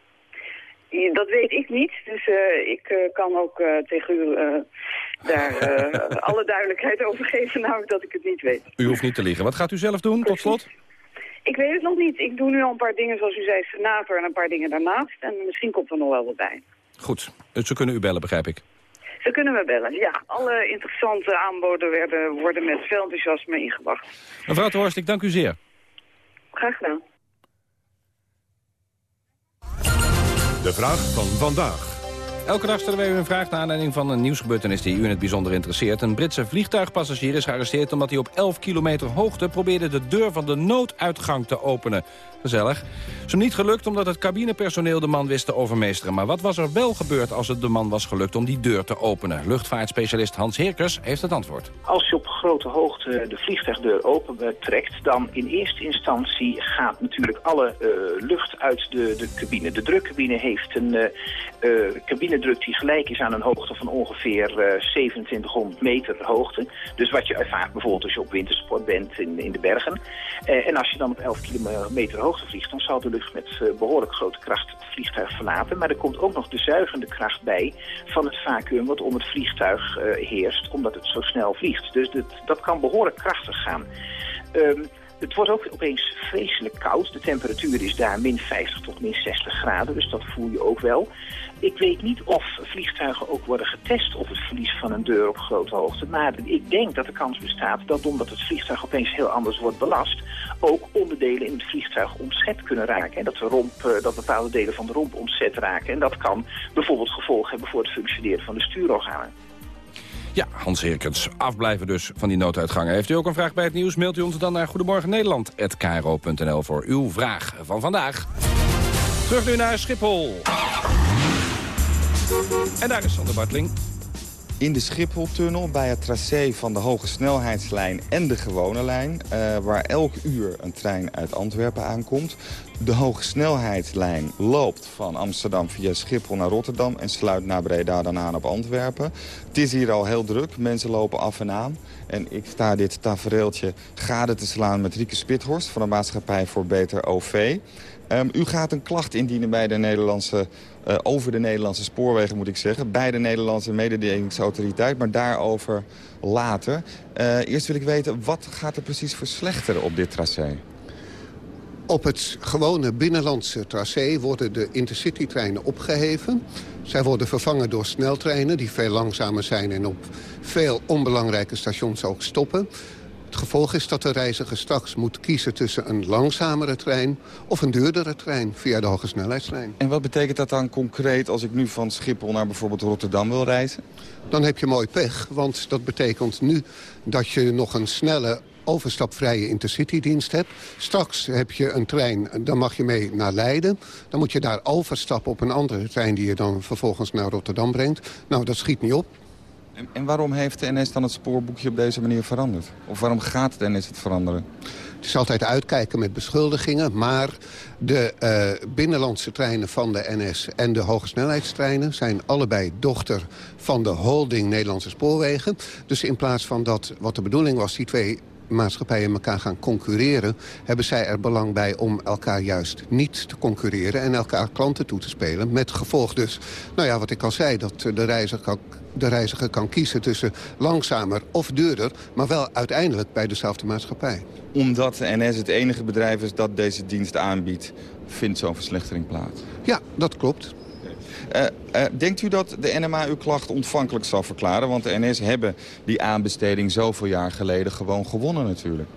Dat weet ik niet, dus uh, ik uh, kan ook uh, tegen u daar alle duidelijkheid over geven, namelijk dat ik het niet weet. U hoeft niet te liegen. Wat gaat u zelf doen, tot slot? Ik weet het nog niet. Ik doe nu al een paar dingen, zoals u zei, senator en een paar dingen daarnaast. En misschien komt er nog wel wat bij. Goed, ze kunnen u bellen, begrijp ik. Ze kunnen me bellen, ja. Alle interessante aanboden werden, worden met veel enthousiasme ingebracht. Mevrouw Horst, ik dank u zeer. Graag gedaan. De vraag van vandaag. Elke dag stellen wij u een vraag naar aanleiding van een nieuwsgebeurtenis die u in het bijzonder interesseert. Een Britse vliegtuigpassagier is gearresteerd omdat hij op 11 kilometer hoogte probeerde de deur van de nooduitgang te openen. Gezellig. Het is hem niet gelukt omdat het cabinepersoneel de man wist te overmeesteren. Maar wat was er wel gebeurd als het de man was gelukt om die deur te openen? Luchtvaartspecialist Hans Heerkers heeft het antwoord. Als je op grote hoogte de vliegtuigdeur open trekt... dan in eerste instantie gaat natuurlijk alle uh, lucht uit de, de cabine. De drukcabine heeft een uh, uh, cabinedruk die gelijk is aan een hoogte van ongeveer 2700 meter hoogte. Dus wat je ervaart bijvoorbeeld als je op wintersport bent in, in de bergen. en als je dan op 11 kilometer hoogte hoogte dan zal de lucht met uh, behoorlijk grote kracht het vliegtuig verlaten. Maar er komt ook nog de zuigende kracht bij van het vacuüm wat om het vliegtuig uh, heerst, omdat het zo snel vliegt. Dus dat, dat kan behoorlijk krachtig gaan. Um, het wordt ook opeens vreselijk koud. De temperatuur is daar min 50 tot min 60 graden, dus dat voel je ook wel. Ik weet niet of vliegtuigen ook worden getest op het verlies van een deur op grote hoogte. Maar ik denk dat de kans bestaat dat omdat het vliegtuig opeens heel anders wordt belast... ook onderdelen in het vliegtuig ontzettend kunnen raken. En dat, de romp, dat bepaalde delen van de romp ontzet raken. En dat kan bijvoorbeeld gevolgen hebben voor het functioneren van de stuurorganen. Ja, Hans Heerkens. Afblijven dus van die nooduitgangen. Heeft u ook een vraag bij het nieuws, mailt u ons dan naar Goedemorgen Nederland@kro.nl voor uw vraag van vandaag. Terug nu naar Schiphol. En daar is Sander Bartling. In de Schipholtunnel bij het tracé van de hoge snelheidslijn en de gewone lijn... Uh, waar elk uur een trein uit Antwerpen aankomt. De hoge snelheidslijn loopt van Amsterdam via Schiphol naar Rotterdam... en sluit naar Breda dan aan op Antwerpen. Het is hier al heel druk, mensen lopen af en aan. En ik sta dit tafereeltje gade te slaan met Rieke Spithorst... van de Maatschappij voor Beter OV... Um, u gaat een klacht indienen bij de Nederlandse, uh, over de Nederlandse spoorwegen, moet ik zeggen. Bij de Nederlandse mededelingsautoriteit, maar daarover later. Uh, eerst wil ik weten, wat gaat er precies verslechteren op dit tracé? Op het gewone binnenlandse tracé worden de intercity-treinen opgeheven. Zij worden vervangen door sneltreinen die veel langzamer zijn... en op veel onbelangrijke stations ook stoppen. Het gevolg is dat de reiziger straks moet kiezen tussen een langzamere trein... of een duurdere trein via de hoge snelheidslijn. En wat betekent dat dan concreet als ik nu van Schiphol naar bijvoorbeeld Rotterdam wil reizen? Dan heb je mooi pech, want dat betekent nu dat je nog een snelle overstapvrije intercitydienst hebt. Straks heb je een trein, dan mag je mee naar Leiden. Dan moet je daar overstappen op een andere trein die je dan vervolgens naar Rotterdam brengt. Nou, dat schiet niet op. En, en, waarom heeft de NS dan het spoorboekje op deze manier veranderd? Of waarom gaat de NS het veranderen? Het is altijd uitkijken met beschuldigingen, maar de uh, binnenlandse treinen van de NS en de hogesnelheidstreinen zijn allebei dochter van de holding Nederlandse Spoorwegen. Dus in plaats van dat wat de bedoeling was, die twee maatschappijen elkaar gaan concurreren... hebben zij er belang bij om elkaar juist niet te concurreren... en elkaar klanten toe te spelen. Met gevolg dus, nou ja, wat ik al zei... dat de reiziger kan, de reiziger kan kiezen tussen langzamer of duurder... maar wel uiteindelijk bij dezelfde maatschappij. Omdat de NS het enige bedrijf is dat deze dienst aanbiedt... vindt zo'n verslechtering plaats? Ja, dat klopt. Uh, uh, denkt u dat de NMA uw klacht ontvankelijk zal verklaren? Want de NS hebben die aanbesteding zoveel jaar geleden gewoon gewonnen natuurlijk.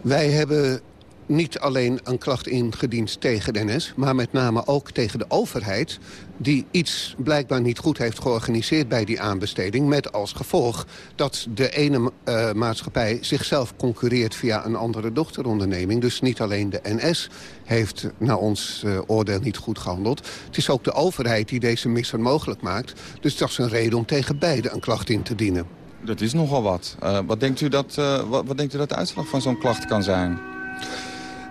Wij hebben niet alleen een klacht ingediend tegen de NS... maar met name ook tegen de overheid... die iets blijkbaar niet goed heeft georganiseerd bij die aanbesteding... met als gevolg dat de ene uh, maatschappij zichzelf concurreert... via een andere dochteronderneming. Dus niet alleen de NS heeft naar ons uh, oordeel niet goed gehandeld. Het is ook de overheid die deze misser mogelijk maakt. Dus dat is een reden om tegen beide een klacht in te dienen. Dat is nogal wat. Uh, wat, denkt u dat, wat, wat denkt u dat de uitslag van zo'n klacht kan zijn?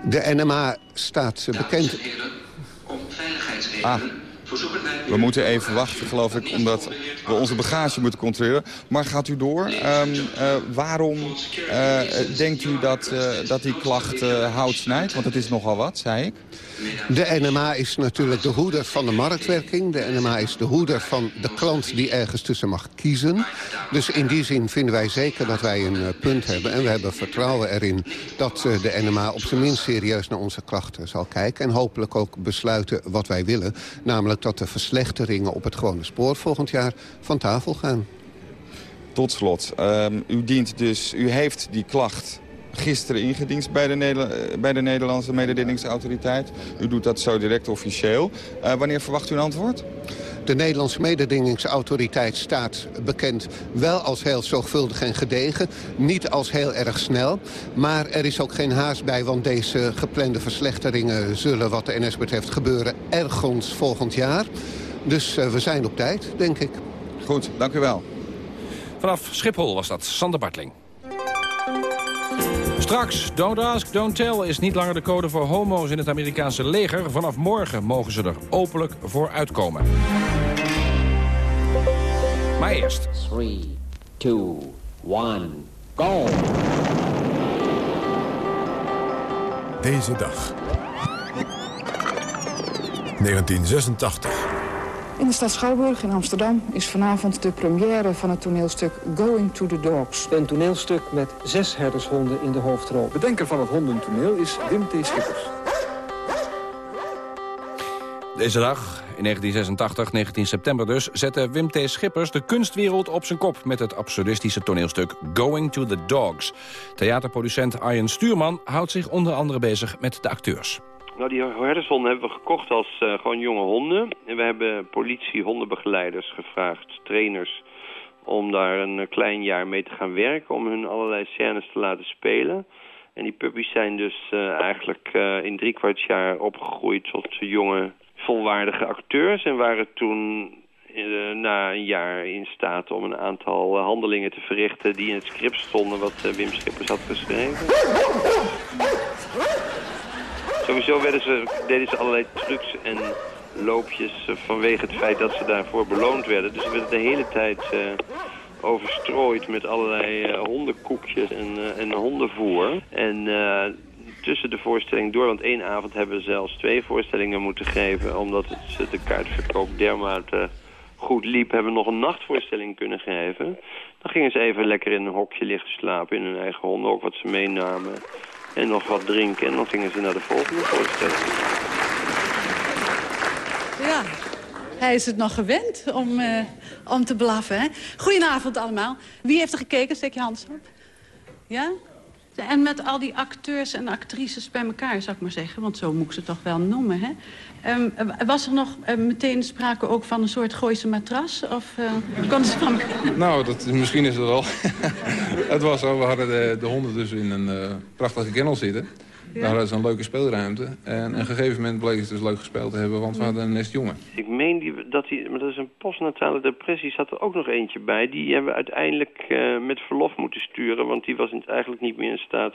De NMA staat bekend... Ah. We moeten even wachten, geloof ik, omdat we onze bagage moeten controleren. Maar gaat u door. Um, uh, waarom uh, denkt u dat, uh, dat die klacht hout snijdt? Want het is nogal wat, zei ik. De NMA is natuurlijk de hoeder van de marktwerking. De NMA is de hoeder van de klant die ergens tussen mag kiezen. Dus in die zin vinden wij zeker dat wij een punt hebben. En we hebben vertrouwen erin dat de NMA op zijn minst serieus naar onze klachten zal kijken. En hopelijk ook besluiten wat wij willen. Namelijk dat de verslechteringen op het gewone spoor volgend jaar van tafel gaan. Tot slot, um, u, dient dus, u heeft die klacht gisteren ingediend bij de, Neder bij de Nederlandse mededingingsautoriteit. U doet dat zo direct officieel. Uh, wanneer verwacht u een antwoord? De Nederlandse mededingingsautoriteit staat bekend wel als heel zorgvuldig en gedegen. Niet als heel erg snel. Maar er is ook geen haast bij, want deze geplande verslechteringen zullen wat de NS betreft gebeuren ergens volgend jaar. Dus uh, we zijn op tijd, denk ik. Goed, dank u wel. Vanaf Schiphol was dat Sander Bartling. Straks, don't ask, don't tell is niet langer de code voor homo's in het Amerikaanse leger. Vanaf morgen mogen ze er openlijk voor uitkomen. Maar eerst. 3, 2, 1, go! Deze dag. 1986. In de stad Schouwburg in Amsterdam is vanavond de première van het toneelstuk Going to the Dogs. Een toneelstuk met zes herdershonden in de hoofdrol. Bedenker van het hondentoneel is Wim T. Schippers. Deze dag, in 1986, 19 september dus, zette Wim T. Schippers de kunstwereld op zijn kop... met het absurdistische toneelstuk Going to the Dogs. Theaterproducent Arjen Stuurman houdt zich onder andere bezig met de acteurs. Nou, die herdershonden hebben we gekocht als uh, gewoon jonge honden. En we hebben politie, hondenbegeleiders gevraagd, trainers... om daar een uh, klein jaar mee te gaan werken, om hun allerlei scènes te laten spelen. En die puppies zijn dus uh, eigenlijk in drie kwart jaar opgegroeid tot jonge, volwaardige acteurs. En waren toen na een jaar in staat om een aantal handelingen te verrichten... die in het script stonden wat Wim Schippers had geschreven. Sowieso werden ze, deden ze allerlei trucs en loopjes eh, vanwege het feit dat ze daarvoor beloond werden. Dus ze werden de hele tijd uh, overstrooid met allerlei uh, hondenkoekjes en, en hondenvoer. En tussen de voorstelling door, want één avond hebben we zelfs twee voorstellingen moeten geven... omdat het, de kaartverkoop dermate goed liep, hebben we nog een nachtvoorstelling kunnen geven. Dan gingen ze even lekker in een hokje liggen slapen in hun eigen honden, ook wat ze meenamen en nog wat drinken. En dan gingen ze naar de volgende voorstelling. Ja, hij is het nog gewend om, uh, om te blaffen. Hè? Goedenavond allemaal. Wie heeft er gekeken? Steek je hand op. Ja? En met al die acteurs en actrices bij elkaar, zou ik maar zeggen. Want zo moet ik ze toch wel noemen, hè? Um, was er nog uh, meteen sprake ook van een soort Gooise matras? Of uh, kon ze van... Nou, dat, misschien is het wel. het was zo, we hadden de, de honden dus in een uh, prachtige kennel zitten. Ja. Daar hadden ze een leuke speelruimte. En op een gegeven moment bleek het dus leuk gespeeld te hebben, want we hadden een nest jongen. Ik meen die, dat hij, maar dat is een postnatale depressie, zat er ook nog eentje bij. Die hebben we uiteindelijk uh, met verlof moeten sturen, want die was eigenlijk niet meer in staat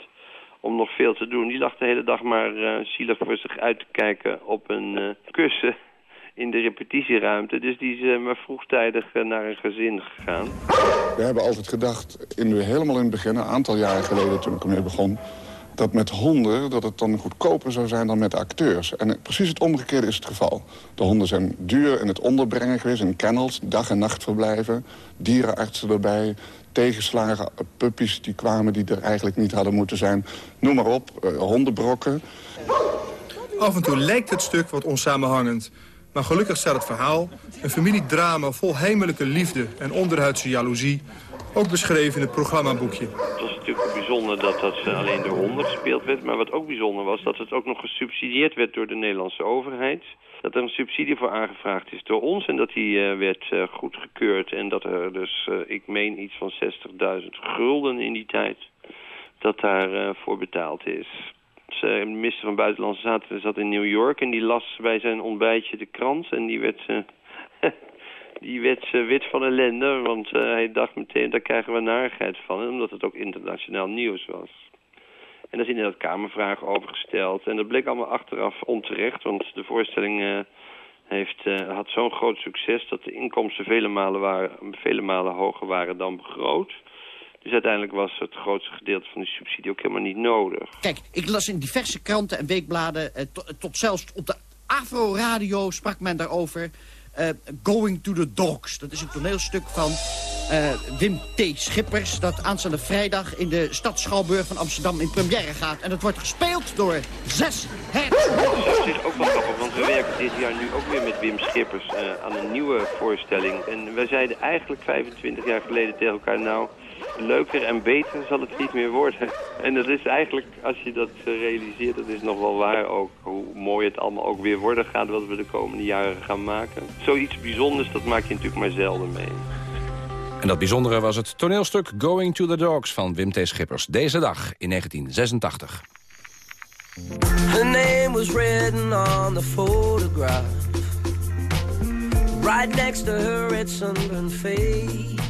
om nog veel te doen. Die lag de hele dag maar uh, zielig voor zich uit te kijken op een uh, kussen in de repetitieruimte. Dus die is uh, maar vroegtijdig naar een gezin gegaan. We hebben altijd gedacht, in, helemaal in het begin, een aantal jaren geleden toen ik ermee begon dat met honden dat het dan goedkoper zou zijn dan met acteurs. En precies het omgekeerde is het geval. De honden zijn duur in het onderbrengen geweest, in kennels, dag- en nachtverblijven. Dierenartsen erbij, tegenslagen, puppies die kwamen die er eigenlijk niet hadden moeten zijn. Noem maar op, uh, hondenbrokken. Af en toe lijkt het stuk wat onsamenhangend. Maar gelukkig staat het verhaal, een familiedrama vol heimelijke liefde en onderhuidse jaloezie, ook beschreven in het programmaboekje. Het was natuurlijk bijzonder dat dat eh, alleen door honden gespeeld werd. Maar wat ook bijzonder was, dat het ook nog gesubsidieerd werd door de Nederlandse overheid. Dat er een subsidie voor aangevraagd is door ons en dat die uh, werd uh, goedgekeurd. En dat er dus, uh, ik meen, iets van 60.000 gulden in die tijd, dat daarvoor voor betaald is. De minister van Buitenlandse Zaken zat in New York en die las bij zijn ontbijtje de krant. En die werd die werd uh, wit van ellende, want hij dacht meteen, daar krijgen we narigheid van. Omdat het ook internationaal nieuws was. En daar zijn inderdaad kamervragen over gesteld. En dat bleek allemaal achteraf onterecht, want de voorstelling heeft, had zo'n groot succes... dat de inkomsten vele malen, waren, vele malen hoger waren dan begroot. Dus uiteindelijk was het grootste gedeelte van die subsidie ook helemaal niet nodig. Kijk, ik las in diverse kranten en weekbladen... tot, tot zelfs op de Afro-radio sprak men daarover... Uh, Going to the Dogs. Dat is een toneelstuk van uh, Wim T. Schippers... dat aanstaande vrijdag in de stad Schouwburg van Amsterdam in première gaat. En dat wordt gespeeld door zes herders. Dat is op zich ook wel grappig, want we werken dit jaar nu ook weer met Wim Schippers... Uh, aan een nieuwe voorstelling. En wij zeiden eigenlijk 25 jaar geleden tegen elkaar... nou, leuker en beter zal het niet meer worden. En dat is eigenlijk, als je dat realiseert, dat is nog wel waar ook. Hoe mooi het allemaal ook weer worden gaat, wat we de komende jaren gaan maken. Zoiets bijzonders, dat maak je natuurlijk maar zelden mee. En dat bijzondere was het toneelstuk Going to the Dogs van Wim T. Schippers. Deze dag in 1986. Her name was written on the photograph Right next to her red sunburned face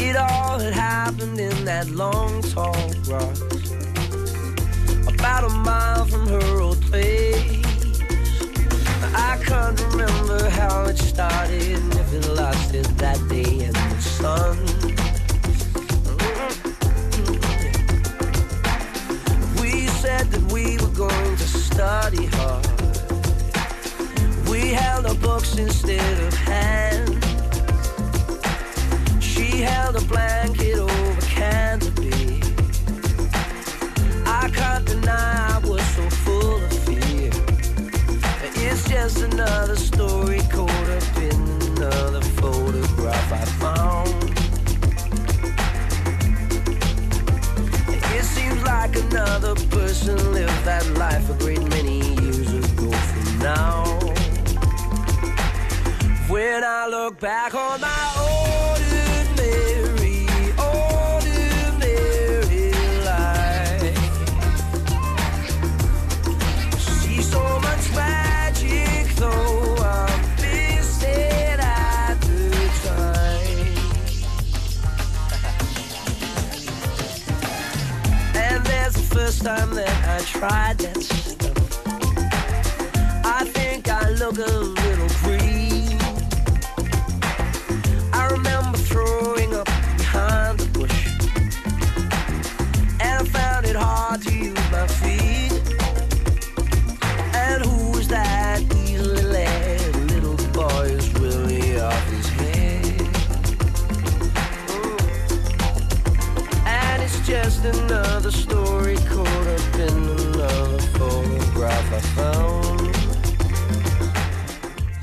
It all had happened in that long, tall grass About a mile from her old place. I can't remember how it started If it lasted that day in the sun. We said that we were going to study hard. We held our books instead of hands held a blanket over Canterbury. I can't deny I was so full of fear. It's just another story caught up in another photograph I found. It seems like another person lived that life a great many years ago from now. When I look back on my own first time that I tried that stuff. I think I look a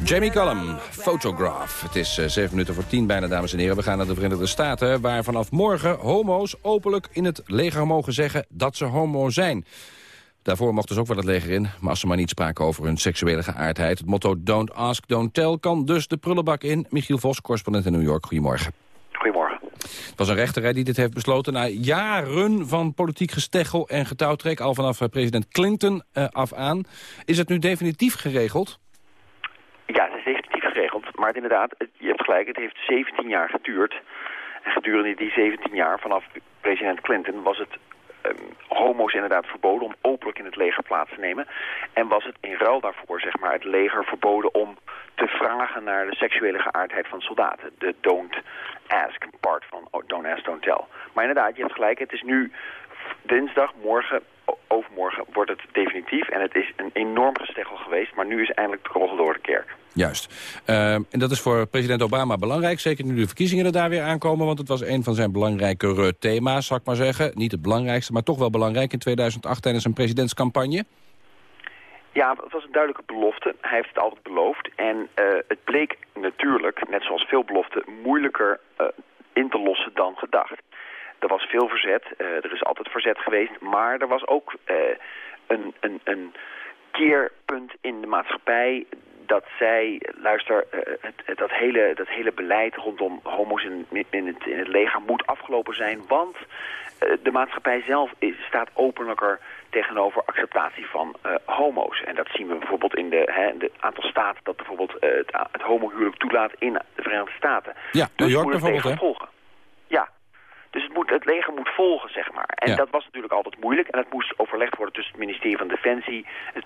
Jamie Cullum, Photograph. Het is uh, zeven minuten voor tien bijna, dames en heren. We gaan naar de Verenigde Staten, waar vanaf morgen homo's openlijk in het leger mogen zeggen dat ze homo zijn. Daarvoor mochten ze ook wel het leger in, maar als ze maar niet spraken over hun seksuele geaardheid. Het motto Don't Ask, Don't Tell kan dus de prullenbak in. Michiel Vos, correspondent in New York. Goedemorgen. Goedemorgen. Het was een rechter die dit heeft besloten na jaren van politiek gesteggel en getouwtrek. Al vanaf eh, president Clinton uh, af aan. Is het nu definitief geregeld? Ja, het is definitief geregeld. Maar het, inderdaad, je hebt gelijk, het heeft 17 jaar geduurd. En gedurende die 17 jaar vanaf president Clinton was het um, homo's inderdaad verboden om openlijk in het leger plaats te nemen. En was het in ruil daarvoor, zeg maar, het leger verboden om te vragen naar de seksuele geaardheid van soldaten. De don't ask part van oh, don't ask, don't tell. Maar inderdaad, je hebt gelijk, het is nu dinsdag, morgen, overmorgen wordt het definitief. En het is een enorm gesteggel geweest, maar nu is eindelijk de rol door de kerk. Juist. Uh, en dat is voor president Obama belangrijk, zeker nu de verkiezingen er daar weer aankomen. Want het was een van zijn belangrijkere thema's, zal ik maar zeggen. Niet het belangrijkste, maar toch wel belangrijk in 2008 tijdens een presidentscampagne. Ja, het was een duidelijke belofte. Hij heeft het altijd beloofd. En uh, het bleek natuurlijk, net zoals veel beloften, moeilijker uh, in te lossen dan gedacht. Er was veel verzet, uh, er is altijd verzet geweest, maar er was ook een, een, een keerpunt in de maatschappij dat zij, luister, het, het, dat, hele, dat hele beleid rondom homo's in, in, het, in het leger moet afgelopen zijn, want de maatschappij zelf is, staat openlijker tegenover acceptatie van uh, homo's. En dat zien we bijvoorbeeld in de, hè, de aantal staten dat bijvoorbeeld uh, het, het homohuwelijk toelaat in de Verenigde Staten. Ja, dus New York bijvoorbeeld, hè? volgen. Het, leger moet volgen, zeg maar. En Ja. dat was natuurlijk altijd moeilijk. En dat moest overlegd worden tussen het ministerie van Defensie,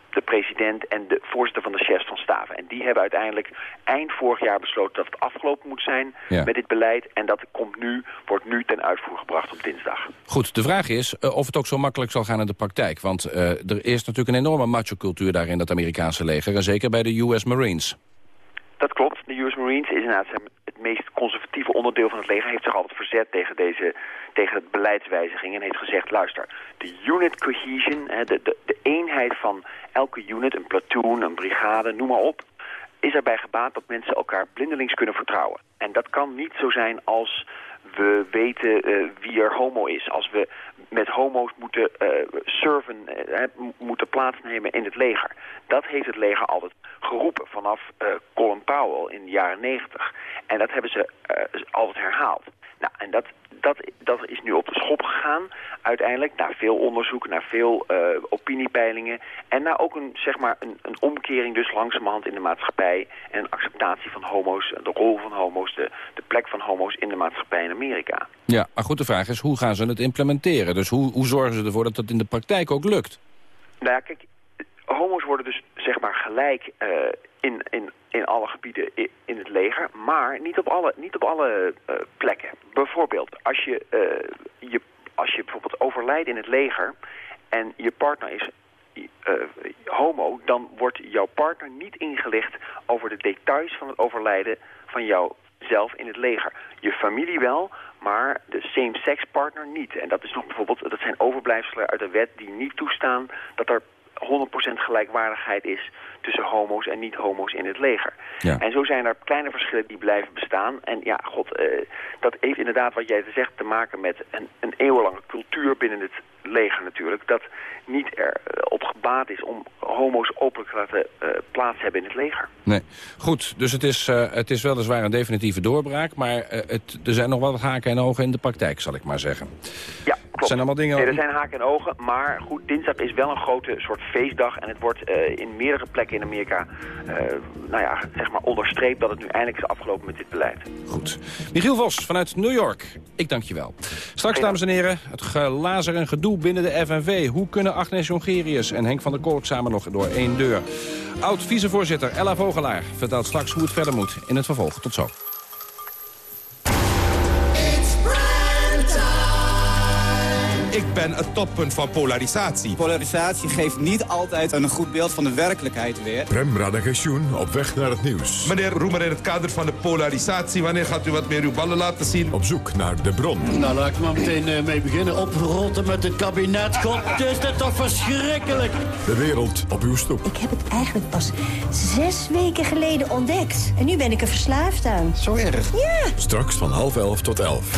de president en de voorzitter van de chefs van staven. En die hebben uiteindelijk eind vorig jaar besloten dat het afgelopen moet zijn Ja. met dit beleid. En dat komt nu, wordt nu ten uitvoer gebracht op dinsdag. Goed, de vraag is eh, of het ook zo makkelijk zal gaan in de praktijk. Want eh, er is natuurlijk een enorme macho-cultuur daar in dat Amerikaanse leger. En zeker bij de US Marines. Dat klopt. De US Marines is inderdaad het meest conservatieve onderdeel van het leger. Heeft zich altijd verzet tegen, deze, tegen het beleidswijziging. En heeft gezegd, luister, de unit cohesion, de, de, de eenheid van elke unit, een platoon, een brigade, noem maar op. Is erbij gebaat dat mensen elkaar blindelings kunnen vertrouwen. En dat kan niet zo zijn als we weten eh, wie er homo is. Als we met homo's moeten eh, serven, eh, hè, m- moeten plaatsnemen in het leger. Dat heeft het leger altijd geroepen vanaf eh, Colin Powell in de jaren negentig. En dat hebben ze eh, altijd herhaald. Nou, en dat, dat, dat is nu op de schop gegaan, uiteindelijk, na veel onderzoek, naar veel eh, opiniepeilingen... en na ook een, zeg maar, een, een omkering dus langzamerhand in de maatschappij... en een acceptatie van homo's, de rol van homo's, de, de plek van homo's in de maatschappij in Amerika. Ja, maar goed, de vraag is hoe gaan ze het implementeren? Dus hoe, hoe zorgen ze ervoor dat dat in de praktijk ook lukt? Nou ja, kijk, homo's worden dus zeg maar gelijk eh, in, in, in alle gebieden in het leger, maar niet op alle, niet op alle eh, plekken. Bijvoorbeeld, als je, eh, je, als je bijvoorbeeld overlijdt in het leger en je partner is homo, dan wordt jouw partner niet ingelicht over de details van het overlijden van jouzelf in het leger. Je familie wel, maar de same-sex partner niet. En dat is nog bijvoorbeeld, dat zijn overblijfselen uit de wet die niet toestaan dat er 100% gelijkwaardigheid is tussen homo's en niet-homo's in het leger. Ja. En zo zijn er kleine verschillen die blijven bestaan. En ja, god, eh, dat heeft inderdaad wat jij zegt te maken met een, een eeuwenlange cultuur binnen het leger natuurlijk. Dat niet erop gebaat is om homo's openlijk te laten eh, plaats hebben in het leger. Nee. Goed, dus het is, eh, het is weliswaar een definitieve doorbraak... maar eh, het, er zijn nog wel haken en ogen in de praktijk, zal ik maar zeggen. Ja, klopt. zijn allemaal dingen- Nee, er zijn haken en ogen, maar goed, dinsdag is wel een grote soort feestdag. En het wordt eh, in meerdere plekken in Amerika, eh, nou ja, zeg maar onderstreept dat het nu eindelijk is afgelopen met dit beleid. Goed. Michiel Vos vanuit New York, ik dank je wel. Straks, dames en heren, het gelazer en gedoe binnen de FNV. Hoe kunnen Agnes Jongerius en Henk van der Kolk samen nog door één deur? Oud-vicevoorzitter Ella Vogelaar vertelt straks hoe het verder moet in het vervolg. Tot zo. Ben het toppunt van polarisatie. Polarisatie geeft niet altijd een goed beeld van de werkelijkheid weer. Prem Radagensjoen op weg naar het nieuws. Meneer Roemer, in het kader van de polarisatie... wanneer gaat u wat meer uw ballen laten zien? Op zoek naar de bron. Nou, laat ik maar meteen eh, mee beginnen. Oprotten met het kabinet. God, is dit toch verschrikkelijk? De wereld op uw stoep. Ik heb het eigenlijk pas zes weken geleden ontdekt. En nu ben ik er verslaafd aan. Zo erg? Ja. Straks van half elf tot elf.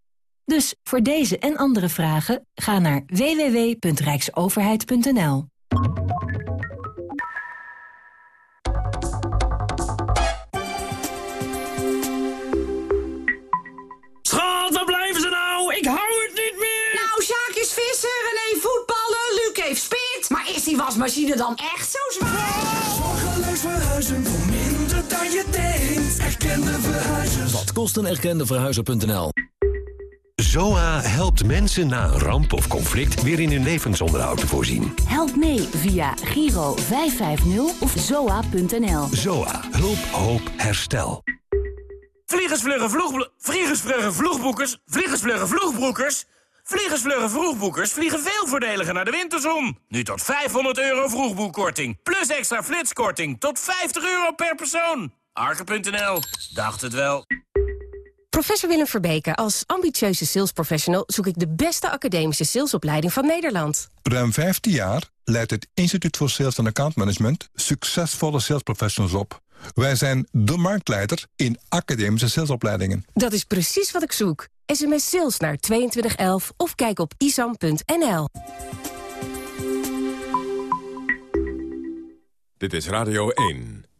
Dus voor deze en andere vragen ga naar www.rijksoverheid.nl. Schat, waar blijven ze nou? Ik hou het niet meer! Nou, Sjaak is en een voetballen, Luc heeft spit. Maar is die wasmachine dan echt zo zwaar? Zorgeloos verhuizen voor minder dan je denkt. Erkende verhuizen. Wat kost een erkende verhuizen.nl? ZOA helpt mensen na een ramp of conflict weer in hun levensonderhoud te voorzien. Help mee via Giro 550 of zoa.nl. ZOA. Hulp, hoop, herstel. Vliegersvluggen vloeg... Vliegersvluggen vloegboekers... Vliegersvluggen vloegbroekers... Vliegersvluggen vroegboekers vliegen veel voordeliger naar de winterzon. Nu tot 500 euro vroegboekkorting. Plus extra flitskorting tot 50 euro per persoon. Arke.nl. Dacht het wel. Professor Willem Verbeke, als ambitieuze salesprofessional... zoek ik de beste academische salesopleiding van Nederland. Ruim 15 jaar leidt het Instituut voor Sales en Account Management... succesvolle salesprofessionals op. Wij zijn de marktleider in academische salesopleidingen. Dat is precies wat ik zoek. SMS sales naar 2211 of kijk op isam.nl. Dit is Radio 1.